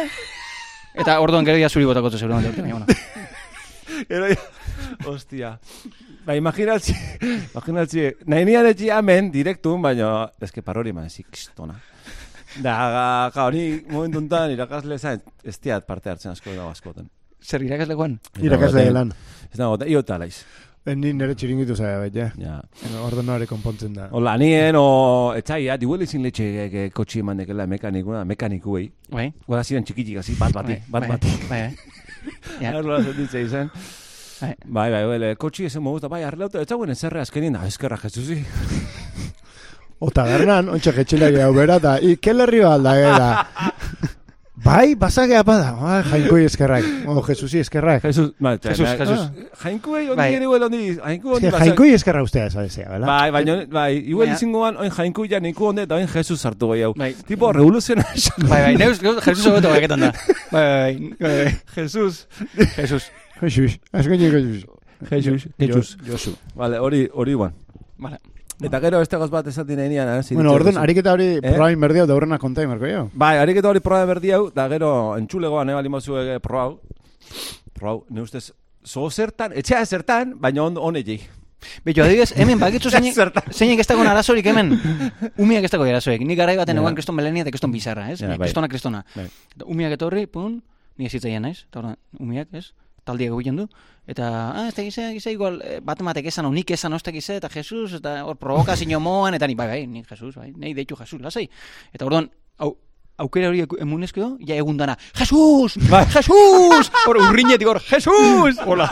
B: eta orduan gero zuri botako zu seguramente. urte, baina, bueno.
C: Gero, hostia. Ba, imaginatzi, imaginatzi, nahi nian etxi hemen, direktun, baina, eske parori eman ezik, kstona. Da, ga, hori momentu enten irakasle zain, ez diat parte hartzen asko da askoten.
B: Zer irakaslekoan?
A: Irakasle gelan.
C: Ez da, goten, iota laiz.
A: Ni nire txiringitu zaila bet, ja.
C: Ja.
A: Ordenare konpontzen da.
C: O lanien, o etxaiat, igual ezin letxe e, e, kotxi eman dekela mekanikuna, mekanikuei.
B: Bai,
C: Gola ziren txikitik, hasi, bat bati, bat
B: bai,
C: bati.
B: Bai, bai. Ja.
C: Arloa zenditzea izan.
B: Bai.
C: Bai, bai, bai, kotxi ezen moguta, bai, arrelauta, ez zauen ezerre azkenin, da, eskerra Jesusi.
A: Ota gernan, ontsa getxilak hau bera, eta ikelerri bat da gera. Bai, basakea bada, ah, jainkoi eskerrak. O, Jesusi eskerrak.
C: Jesus, ba,
B: Jesus,
C: ba,
B: Jesus.
C: Jainkuei,
B: Bai.
C: ondi igual, ondi, jainku
A: Ez
C: ondi,
A: jainkoi eskerra ustea esadezea, bela?
C: Bai, baina, bai, igual
B: Baina-
C: izingoan, oin jainku ja niku onde, eta oin Jesus sartu goi hau.
B: Bai.
C: Tipo, revoluziona
B: Bai, bai, neus, Jesus hobeto baketan da. Bai, bai, bai, bai.
C: Jesus.
B: Jesus.
A: Jesus, azkoini Jesus.
C: Jesus. Jesus.
A: Josu.
C: Vale, hori, hori guan.
B: Vale.
C: Eta gero beste gauz bat esaten enian, eh?
A: Bueno, orden, ariketa hori
C: Eh?
A: probain berdia da horrena konta imarko jo.
C: Bai, ariketa hori proba berdi hau, da gero entzulegoan, eh, hau. Proba hau, ne ustez, zo zertan, etxea zertan, baina on, on egi.
B: Beto, adibidez, hemen bakitzu zeinek,
C: Zertan.
B: zeinek ez dagoen arazorik hemen. Umiak ez dago arazorik. Ni garai baten
C: Ja.
B: eguan kriston belenia eta kriston bizarra, ez? Ni
C: bai.
B: kristona, kristona.
C: Bai.
B: Umiak etorri, pun, ni ez hitzaien naiz. Eta orduan, umiak, ez? Taldia egiten du. Eta, ah, ez da gize, gize, igual, eh, bat ematek esan, nik esan, ostek gize, eta Jesus, eta hor provokazio moan, eta ni, bai, bai, ni Jesus, bai, nei deitu Jesus, lasai. Eta orduan, hau, aukera hori emunezko, ja egun dana, Jesus! Jesus! Hor, urrinetik hor, Jesus! Hola.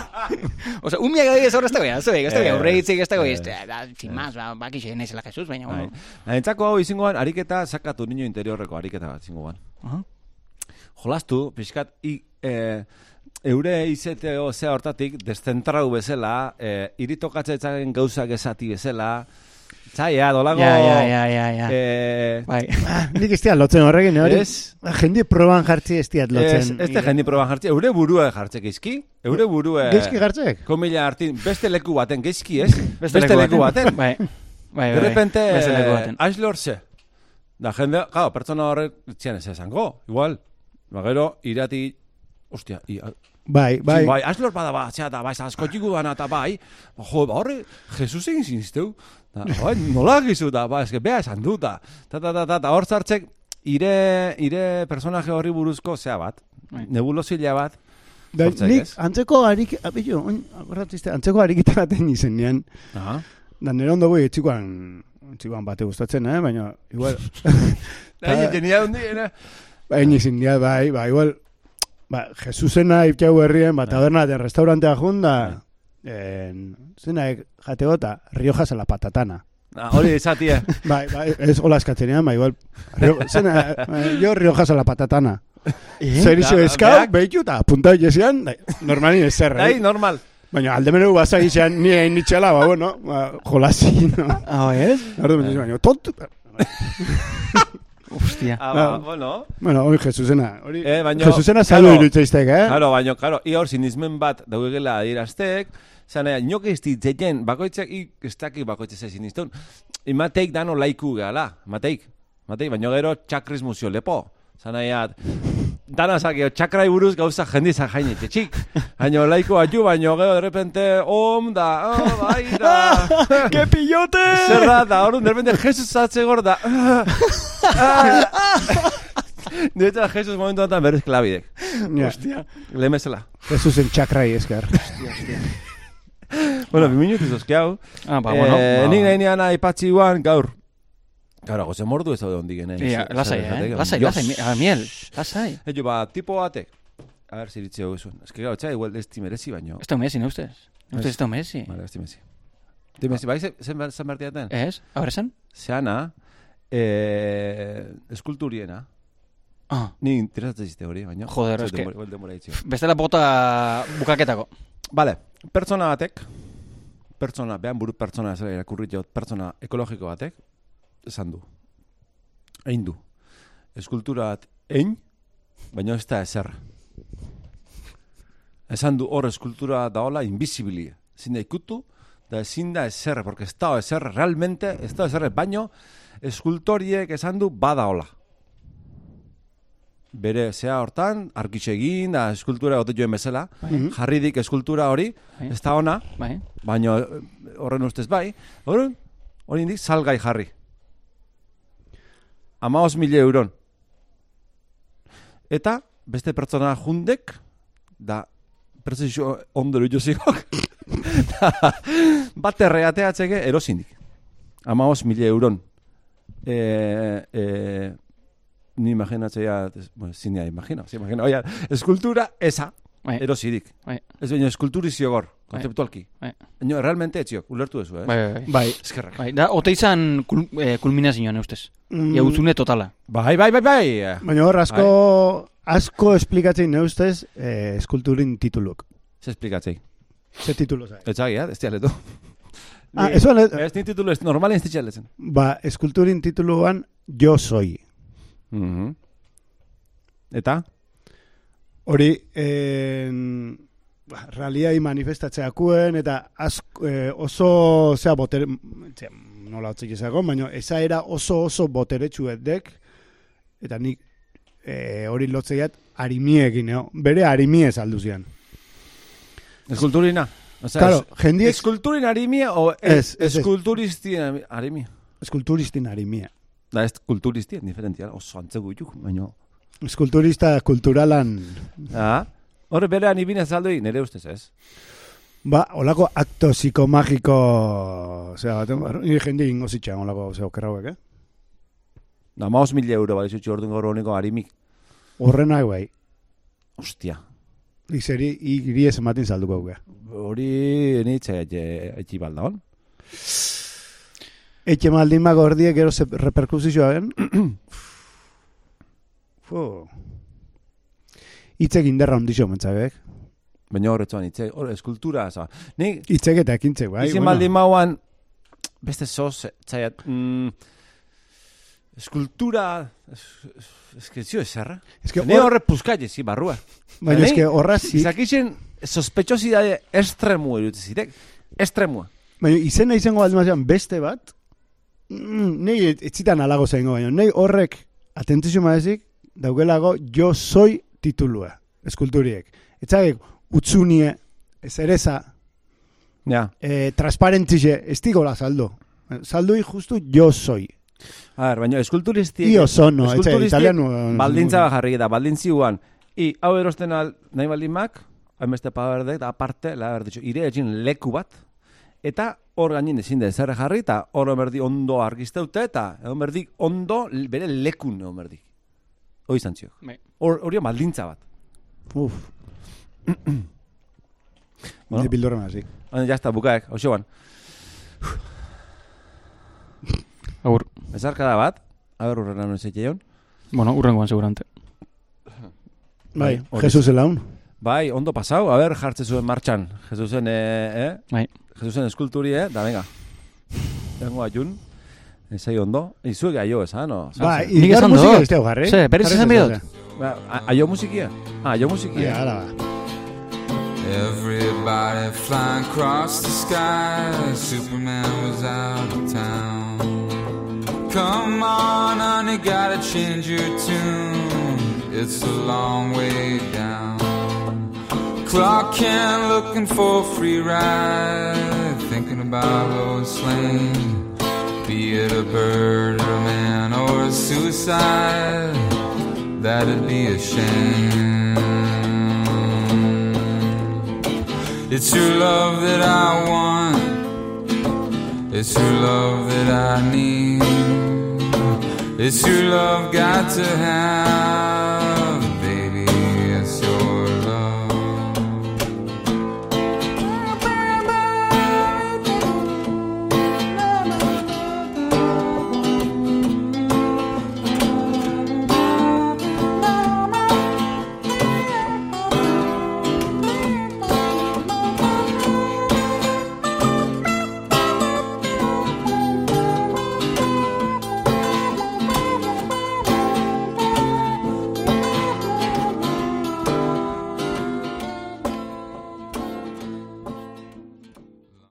B: Osa, umiak gari ez hor ez dago, ez dago, ez dago,
C: Eh,
B: aurreitzik ez dago,
C: eh,
B: ez da, sin más, ba, nezela Jesus, baina,
C: Bai.
B: bueno.
C: Entzako hau izingoan, ariketa sakatu niño interiorreko ariketa bat izingoan.
B: Aha.
C: Jolastu, pixkat, i, e, eure izeteo zea hortatik, deszentrau bezala, e, iritokatzetzen gauzak esati bezala, txaia, dolago...
B: Ja, ja, ja, ja, ja.
C: E,
B: Bai.
A: Ah, nik ez lotzen horrekin, hori?
C: Ez?
A: Ah, Jende proban jartzi ez diat
C: Ez,
A: lotzen.
C: ez te jendi proban jartzi, eure burua jartzek izki, eure burua...
A: Geizki jartzek?
C: Komila hartin, beste leku baten geizki, ez?
B: Beste,
C: leku baten.
B: Bai. Bai, bai,
C: De
B: bai.
C: repente,
B: Beste leku baten.
C: Aislor ze. Da jende, claro, pertsona horrek txian ez esango, igual. Ba, gero, irati, ostia,
A: Bai, bai.
C: bai, bai Aislor bada ba, txea, da, bai, askotiko dana, eta bai, ba, jo, ba, horre, Jesus egin zinizteu. Da, bai, nola gizu da, ba, eske, bea esan dut, da, ta, ta, ta, ta, ta, hor zartzek, ire, ire personaje horri buruzko zea bat,
B: Bai.
C: nebulosila bat,
A: Da,
C: Hortzak,
A: nik antzeko harik, abillo, oin, akordatizte, antzeko harikita baten izen nian.
C: Aha.
A: Da, nire ondo goi etxikoan, etxikoan bate gustatzen, eh? Baina, igual,
C: Da, jenia hundi, ere.
A: baina izin bai, ba, igual, ba, Jesusena iptiago herrien, ba, taberna de restaurantea junda, en, zena, jate gota, Riojas a la patatana.
C: Ah, Hori izatie.
A: Bai, bai, ez hola eskatzenean, ba, igual, Rio, zena, eh, jo Riojas a la patatana. Zer
C: Da,
A: eskau, behitu, eta punta jesean, normalin ez zer,
C: Dai,
A: eh?
C: normal.
A: Baina aldemeneu basa izan ni egin nitxela, ba, bueno, ba, jolasi, no?
B: Ah, ez?
A: Ardu, baina, tontu,
B: Hostia.
C: Ah,
A: Ah.
C: ba, bueno.
A: bueno, hori Jesusena, hori,
C: Eh, baina-
A: Jesusena salu
C: claro.
A: irutzeiztek, eh?
C: Claro, baina, claro, i hor sinismen bat daugela adieraztek, zana, inok ez ditzeien, bakoitzak, ez dakik bakoitzak ez sinistun, imateik dano laiku gehala, mateik, mateik, baina gero txakriz muzio lepo, zana, ja, dana zakio, txakrai buruz gauza jendizak jaini, txik, baina laiku atu, baina gero, de repente, om, da, oh, bai, da,
B: ¡Qué pillote!
C: zer da, da, hor, de repente, Jesus atze gor da, Niretzat Jesus momentu atan berriz klabidek.
A: Ja,
B: Hostia.
C: Lemezela.
A: Jesusen txakrai esker.
C: Bueno, bi minutu zozki hau.
B: Ah, ba, bueno.
C: Eh,
B: ba.
C: Nik nahi nian aipatzi guan, gaur. Gaur, goze mordu ez daude eh?
B: Ia, lasai, eh? Lasai, lasai, mi- miel, lasai.
C: Ejo, ba, tipo batek. A ver, ziritze hau esun. Ez que gau, txai, igual ez ti merezi, baino.
B: Ez da Messi, no ustez? Ustez ez da Messi.
C: Vale, ez ti merezi. Ti merezi, bai, ze- zen ber- zen bertiaten?
B: Ez? Ahora esan?
C: Zeana, eh, eskulturiena.
B: Ah,
C: Ni interesatzen ziste hori, baina.
B: Joder, eske-
C: Igual demora itxio.
B: bestela bota bukaketako.
C: Vale, pertsona batek, pertsona, behan buru pertsona zela irakurri jot, pertsona ekologiko batek, esan du. Egin du. Eskultura bat egin, baina ez da ezer. Esan du hor eskultura daola invisibilia. Ezin da ikutu, da ezin da ezer, porque ez da ezer, realmente, ez da ezer, baino eskultoriek esan du badaola. Bere zea hortan, arkitxe egin, da eskultura gote joen bezala,
A: Mhm.
C: jarri dik eskultura hori,
B: Bai.
C: ez da ona,
B: Bai.
C: baina eh, horren ustez bai, hori indik salgai jarri. Amaos mila euron. Eta, beste pertsona jundek, da, prezizio ondoro jozikok, bat erreateatzeke erosindik. Amaos mila euron. E, e, ni imaginatzea, bueno, zinea imagino, zi imagino, oia, eskultura esa,
B: Bai.
C: erosidik.
B: Bai.
C: Ez baina eskulturizio gor, kontzeptualki.
B: Bai.
C: Baina, realmente etziok, ulertu duzu, eh?
B: Bai, bai, bai.
A: Bai.
C: Eskerrak.
B: Bai, da, ote izan kul, eh, kulminazioan, ustez.
A: Mm,
B: Ja, utzune totala.
C: Bai, bai, bai, bai.
A: Baina hor, asko, asko esplikatzen neustez eh, eskulturin tituluk.
C: Se esplikatzei.
A: Ze titulo zai?
C: Etzagia, ez dialetu.
A: Ah, eso ez,
C: Ez ni titulu ez normal ez ditxaletzen.
A: ba, eskulturin tituluan yo soy.
C: Mhm. Eta?
A: Hori, en, ba, realiai manifestatzeakuen, eta asko, eh, oso, zea, botere, zea, nola hotzik izako, baina ezaera oso oso boteretsu edek, eta nik eh, hori lotzeiat arimiekin, eo? bere arimie saldu zian.
C: Eskulturina? Osea,
A: Claro,
C: es-
A: jendiek
C: Eskulturin arimia o
A: ez, ez.
C: eskulturistien arimia?
A: eskulturistin arimia.
C: Da, ez kulturistien, diferentia, oso antzegu juk, baino.
A: Eskulturista kulturalan,
C: Ah? Hor berean ibine zaldoi, nire ustez ez.
A: ba, olako akto psikomagiko, zera, baten, nire jende ingo zitxan, olako, zera, okerrauek, eh?
C: Namaos mila euro balizutxu orduan gaur honeko harimik.
A: Horrenak bai.
C: Ostia.
A: Ixeri, iri ez ematen salduko guga.
C: Hori nitze etxi balda hon.
A: Etxe maldin bako erdiek gero reperkusizioa gen. Fu. Itzek inderra ondixo mentzabek.
C: Baina horretzuan, itze, hor, eskultura, za. Nik,
A: Itzek eta ekintzek, bai.
C: izin baldin mauan, beste zoz, zaiat, mm, eskultura, es, es, es que zio eserra.
A: Que
C: Ne
A: hor,
C: horre puzkaile, zi, barrua.
A: baina ez que horraz,
C: Izakixen, sospechosidade estremu erutze zitek. Estremua.
A: baina izena izango baldin beste bat, mm, nei etzitan alago zaingo baina, nei horrek atentizio maezik, daukelago, jo soy titulua, eskulturiek. Etzagek, utzunie, ez ereza,
C: Ja.
A: eh, transparentize, ez digola saldo. Saldui justu jo soy.
C: A ver, baina eskulturisti...
A: Io sono, etxe,
C: eskulturistiek
A: italiano.
C: Baldintza bat jarri eta baldintzi guan. I, hau erosten al, nahi baldin mak, hainbeste paberdek, da aparte, la berditxo, ire etxin leku bat, eta hor gainin ezin da zer jarri, eta hor berdi ondo argizteute, eta egon berdi ondo bere lekun egon berdi. Hoi izan ziok.
B: Bai.
C: Hor, hori baldintza bat.
A: Uf,
C: Bueno.
A: bueno. bildurra mazik.
C: Baina, jazta, bukaek, hau xoan.
B: Agur.
C: Bezarka da bat, haber urrena non zeion.
B: Bueno, urrengoan segurante.
A: Bai,
C: hori
A: Jesus elaun.
C: Bai, ondo pasau, a ber, jartze zuen martxan. Jesusen, eh, eh?
B: Bai.
C: Jesusen eskulturi, eh? Da, venga. Vengo ajun. Ezai ondo. Izuek aio, esan, no?
A: Ba,
B: Nik esan
A: musika
B: dut.
A: ez teo jarri.
B: Ze, berriz esan
A: ez
B: bihot?
A: dut.
C: Aio musikia? Ah, aio
A: Ia,
C: musikia.
A: hala ba.
E: Everybody flying across the sky. Superman was out of town. Come on, honey, gotta change your tune. It's a long way down. Clark Kent looking for a free ride. Thinking about Lois Lane. Be it a bird or a man or a suicide. That'd be a shame. It's your love that I want. It's your love that I need. It's your love got to have.